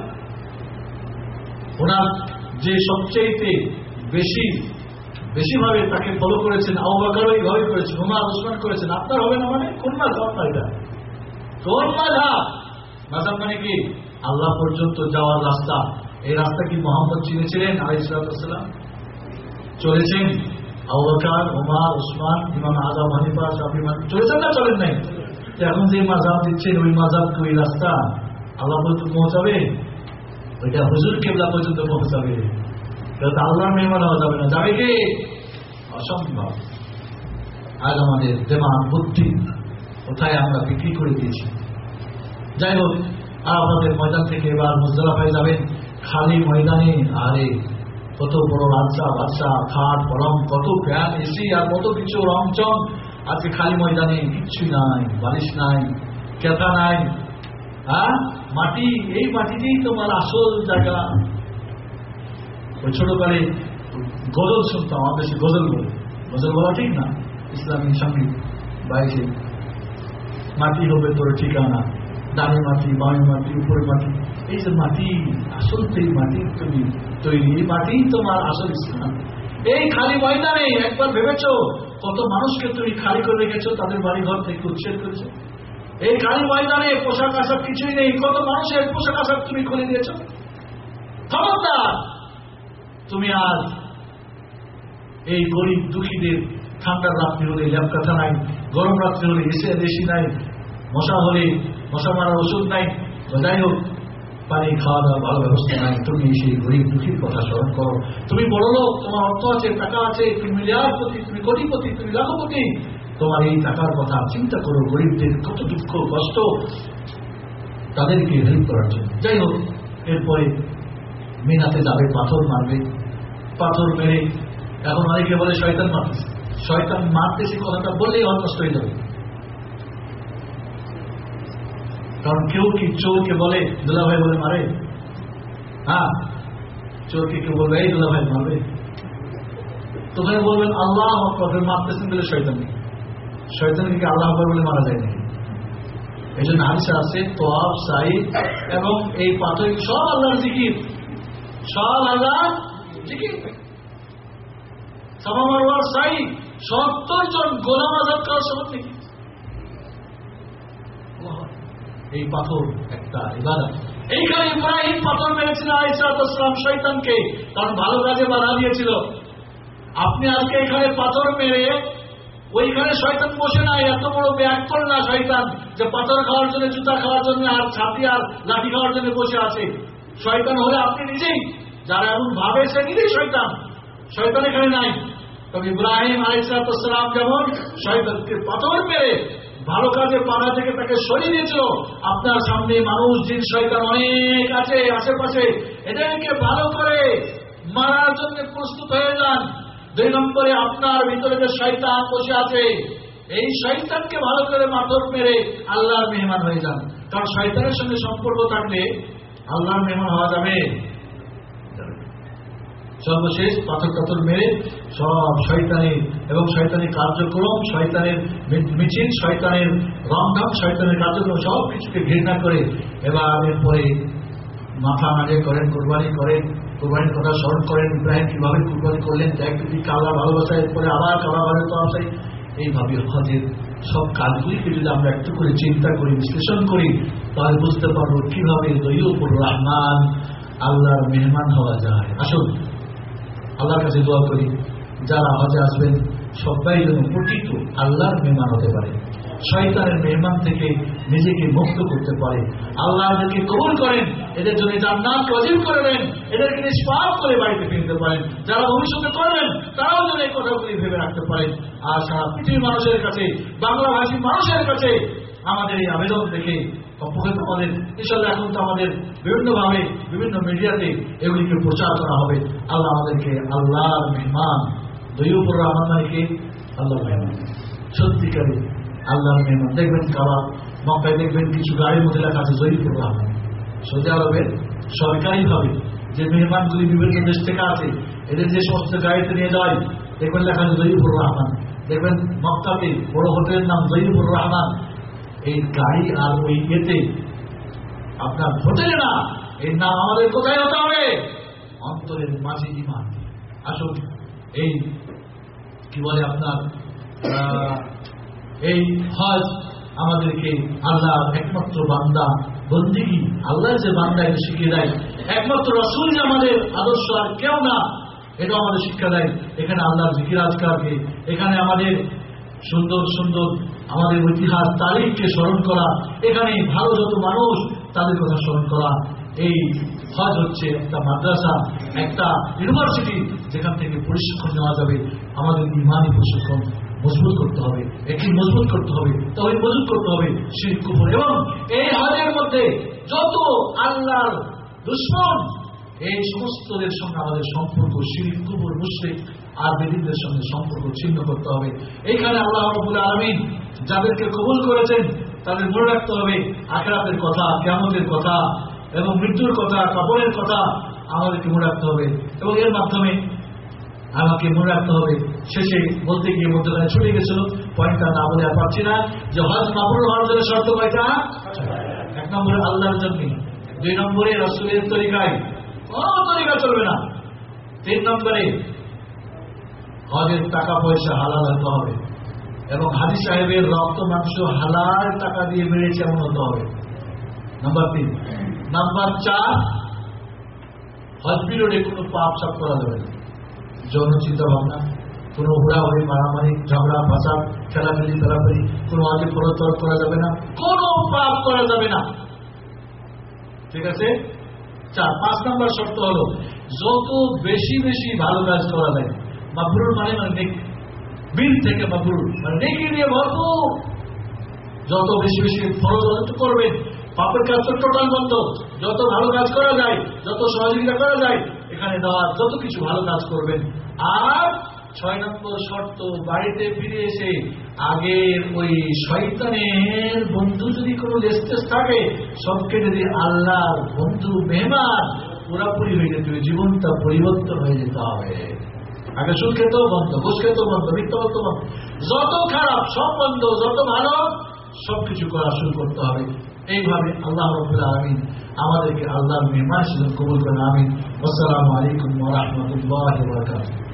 ওনার যে সবচেয়ে বেশি, বেশিভাবে তাকে ফলো করেছেন আহ্বাকার ওইভাবে করেছেন ওনার ওসমান করেছেন। আপনার হবে না মানে কোন মাঝা আপনার মাঝাব মানে কি? আল্লাহ পর্যন্ত যাওয়ার রাস্তা। এই রাস্তা কি মোহাম্মদ চিনেছিলেন আলাইসালাম চলেছেন। আবুবকর ওমর ওসমান হানিফা চলেছেন না চলেন নাই? এখন যে মাজাব দিচ্ছেন, ওই মাজাব ওই রাস্তা? আল্লাহ পর্যন্ত পৌঁছাবে? ওইটা হুজুর কেবলা পর্যন্ত পৌঁছাবে। এটা আল্লাহর মেহমান হওয়া যাবে না যাবে কি অসম্ভব। আজ আমাদের দেমা বুদ্ধি কোথায় আমরা বিক্রি করে দিয়েছি। যাই হোক আর ময়দান থেকে এবার মুজরাফায় যাবেন। খালি ময়দানে, আরে, কত বড় রাজা বাচ্চা, খাট পরম কত ফ্যান এসি আর কত কিছু, রংচং। আজকে খালি ময়দানে কিচ্ছু নাই, বালিশ নাই কেতা নাই। হ্যাঁ? মাটি, এই মাটিতেই তোমার আসল জায়গা। ওই ছোটকালে গজল শুনতাম, আমার দেশে গজল বলে। গজল বলা ঠিক না, ইসলামী সংগীত বাইশে। মাটি হবে তোর ঠিকানা, ডানে মাটি, বামে মাটি, উপরে মাটি। এই যে মাটি, আসল তো এই মাটির তুমি তৈরি, এই মাটি তোমার আসল স্থান। এই খালি ময়দানে, একবার ভেবেছ কত মানুষকে তুমি খালি করে রেখেছো, তাদের বাড়ি ঘর থেকে উচ্ছেদ করেছ? এই খালি ময়দানে পোশাক আশাক কিছুই নেই, কত মানুষের পোশাক আশাক তুমি খুলে দিয়েছ? খবরদার তুমি আজ এই গরিব দুঃখীদের ঠান্ডার রাত্রি হলে ল্যাপকাথা নাই গরম রাত্রি হলে, এসে দেশি নাই, মশা হলে, মশা মারার ওষুধ নাই যাই হোক, পানি খাওয়া দাওয়া ভালো ব্যবস্থা নাই। তুমি সেই গরিব দুঃখীর কথা স্মরণ করো। তুমি বড় লোক, তোমার অর্থ আছে, টাকা আছে, তুমি মিলিয়ারপতি, তুমি কোটিপতি, তুমি লাখপতি। তোমার এই টাকার কথা চিন্তা করো, গরিবদের কত দুঃখ, কষ্ট তাদেরকে হেল্প করার জন্য। যাই হোক, এরপরে মিনাতে যাবে, পাথর মারবে। পাথর মেরে এখন অনেকে বলে, শয়তান মারতেছে। শয়তান মারতেছে কথাটা বললেই অনষ্ট হয়ে যাবে। কারণ কেউ কি চোরকে বলে, দুলাভাই বলে মারে? হ্যাঁ চোরকে কেউ বলবে, এই দুলাভাই মারবে। তোখানে বলবেন, আল্লাহ আকবর। মারতেছেন বলে শয়তান শয়তানকে আল্লাহ আকবর বলে মারা যায় না এই জন্য হাদিসে আছে, তোয়াব সাইদ এবং এই পাথর, সব আল্লাহর জিকির, সব আল্লাহ সাইদ সত্তর জন গোলাম আজাদ করার এই পাথর একটা ইবাদত। এইখানে ইব্রাহিম পাথর মেরেছিল আইসালাম শৈতানকে কারণ ভালো কাজে বাধা দিয়েছিল। আপনি আজকে এখানে পাথর মেরে, ওইখানে শয়তান বসে নাই, এত বড় ব্যাগ করে না শয়তান যে পাথর খাওয়ার জন্য, জুতা খাওয়ার জন্য আর ছাতি আর লাঠি খাওয়ার জন্য বসে আছে। শয়তান হলে আপনি নিজেই যারা এমন ভাবে সে নিজেই শয়তান। শয়তান এখানে নাই। তবে ইব্রাহিম আলাইসালাম যেমন শয়তানকে পাথর মেরে ভালো কাজে পাড়া থেকে তাকে সরিয়ে দিয়েছিল, আপনার সামনে মানুষ, জিন, শয়তান অনেক আছে, আশেপাশে। এদেরকে ভালো করে মারার জন্য প্রস্তুত হয়ে যান। দুই নম্বরে আপনার ভিতরে যে শয়তান বসে আছে, এই শয়তানকে ভালো করে মাথর মেরে আল্লাহর মেহমান হয়ে যান। কারণ শয়তানের সঙ্গে সম্পর্ক থাকলে আল্লাহর মেহমান হওয়া যাবে। সর্বশেষ পাথর টাথর মেরে সব শয়তানের এবং শয়তানের কার্যক্রম, শয়তানের মিছিল, শয়তানের রংঢং শয়তানের কার্যক্রম সব কিছুকে ঘৃণা করে এবার এরপরে মাথা নাড়ে করেন, কোরবানি করেন, কোরবানির কথা স্মরণ করেন, ইব্রাহিম কীভাবে কোরবানি করলেন, ত্যাগ দিদি কালা ভালোবাসা, এরপরে আবার কালা ভালো তো আসাই এইভাবে হজের সব কাজগুলিকে যদি আমরা একটু করে চিন্তা করি, বিশ্লেষণ করি, তাহলে বুঝতে পারব কীভাবে দৈয়পুর রহমান আল্লাহর মেহমান হওয়া যায়। আসুন। আল্লাহর কাছে দোয়া করি, যারা হজে আসবেন, সবাই যেন প্রকৃত আল্লাহর মেহমান হতে পারে। শয়তানের মেহমান থেকে নিজেকে মুক্ত করতে পারে। আল্লাহ এদেরকে কবুল করেন, এদের জন্য জান্নাত অজিব করে দেন, এদেরকে নিষ্পাপ করে বাড়িতে ফিরতে পারেন। যারা ভবিষ্যতে করবেন, তারাও যেন এই কথাগুলি ভেবে রাখতে পারেন। আর সারা পৃথিবীর মানুষের কাছে, বাংলাভাষী মানুষের কাছে আমাদের এই আবেদন দেখে অপক্ষে আমাদের ইনশাল্লাহ এখন তো আমাদের বিভিন্নভাবে, বিভিন্ন মিডিয়াতে এগুলিকে প্রচার করা হবে। আল্লাহ আমাদেরকে আল্লাহর মেহমান দৈবপুর রহমান মালিকে আল্লাহ মেহমান। সত্যিকারে আল্লাহর মেহমান। দেখবেন কাবা, মক্কায় দেখবেন কিছু গাড়ির মধ্যে লেখা আছে জয়ীপুর রহমান। সৌদি আরবের সরকারিভাবে যে মেহমানগুলি বিভিন্ন দেশ থেকে আছে এদের যে সমস্ত গাড়িতে নিয়ে যায়, দেখবেন লেখা আছে জয়ীপুর রহমান। দেখবেন মক্কাতে বড় হোটেলের নাম জয়ীপুর রহমান। এই গাড়ি আর ওই এতে আপনার হোটেলে না। এর নাম আমাদের কোথায় হতে হবে? অন্তরের মাঝে ইমান আসুন, এই কি বলে আপনার এই হজ আমাদেরকে আল্লাহ একমাত্র বান্দা, বন্দিগি, আল্লাহ যে বান্দা এটা শিখিয়ে দেয়। একমাত্র রসুল আমাদের আদর্শ আর কেউ না এটা আমাদের শিক্ষা দেয়। এখানে আল্লাহ জিকির আজকারকে, এখানে আমাদের সুন্দর সুন্দর আমাদের ইতিহাস তারিখকে স্মরণ করা এখানে ভালো যত মানুষ তাদের কথা স্মরণ করা। এই হজ হচ্ছে একটা মাদ্রাসা, একটা ইউনিভার্সিটি যেখান থেকে প্রশিক্ষণ নেওয়া যাবে। আমাদের ইমানি প্রশিক্ষণ মজবুত করতে হবে এটি মজবুত করতে হবে, তবে মজবুত করতে হবে শির কুপুর এবং এই হজের মধ্যে যত আল্লাহর দুশ্মন, এই সমস্তদের সঙ্গে আমাদের সম্পর্ক কুপুর মুশ্রিক আর বেদিনদের সঙ্গে সম্পর্ক ছিন্ন করতে হবে। এইখানে আল্লাহ রবুল আলমিন যাদেরকে কবুল করেছেন, তাদের মনে রাখতে হবে, আখরাতের কথা কেমতের কথা এবং মৃত্যুর কথা কাপড়ের কথা আমাদেরকে মনে রাখতে হবে। এবং এর মাধ্যমে আমাকে মনে রাখতে হবে, শেষে বলতে গিয়ে মধ্যখানে ছুটে গেছিল, পয়েন্টটা না বলে আর পারছি না যে হজ মাবরুর হওয়ার জন্য শর্ত কয়টা? এক নম্বরে আল্লাহর জন্য, দুই নম্বরে রসুলের তরিকায়, কোন তরিকা চলবে না। তিন নম্বরে হজের টাকা পয়সা হালাল হতে হবে। এবং হাজি সাহেবের রক্ত মাংস হালাল টাকা দিয়ে বেড়েছে এমন হতে হবে। নাম্বার তিন। নাম্বার চার, হজ পিরিয়ডে কোনো পাপ সাপ করা যাবে না। যৌন চিন্তা ভাবনা, কোনো হুড়াহুড়ি, মারামারি, ঝগড়া ভাষা খেলাফেলি ফেলাফেলি, কোনো আগে ফলতর করা যাবে না। কোনো পাপ করা যাবে না। ঠিক আছে? চার। পাঁচ নাম্বার শর্ত হলো, যত বেশি বেশি ভালো কাজ করা যায় মাবরুর মানে মানে নেক। বীর থেকে মাবরুর মানে নেকি দিয়ে ভরপুর। যত বেশি বেশি ফরজ অনেক করবেন, পাপের কাজ তো টোটাল বন্ধ। যত ভালো কাজ করা যায়, যত সহযোগিতা করা যায়, এখানে দেওয়া যত কিছু ভালো কাজ করবেন। আর ছয় নম্বর শর্ত, বাড়িতে ফিরে এসে আগের ওই শয়তানের বন্ধু যদি কোনো লেস্টেস থাকে সবকে যদি আল্লাহর বন্ধু, মেহমান, পুরাপুরি হয়ে যেতে জীবনটা পরিবর্তন হয়ে যেতে হবে। আগে সুদ খেতেও বন্ধ। ঘুষ খেতেও বন্ধ। মিথ্যা বলতে, বন্ধ। যত খারাপ, সব বন্ধ। যত ভালো সবকিছু করা শুরু করতে হবে। এইভাবে আল্লাহ রবুল্লা আলমিন আমাদেরকে আল্লাহ মেহমান হিসেবে কবুল করেন। আমিন। আসসালামু আলাইকুম রহমতুল্লাহ বরকাত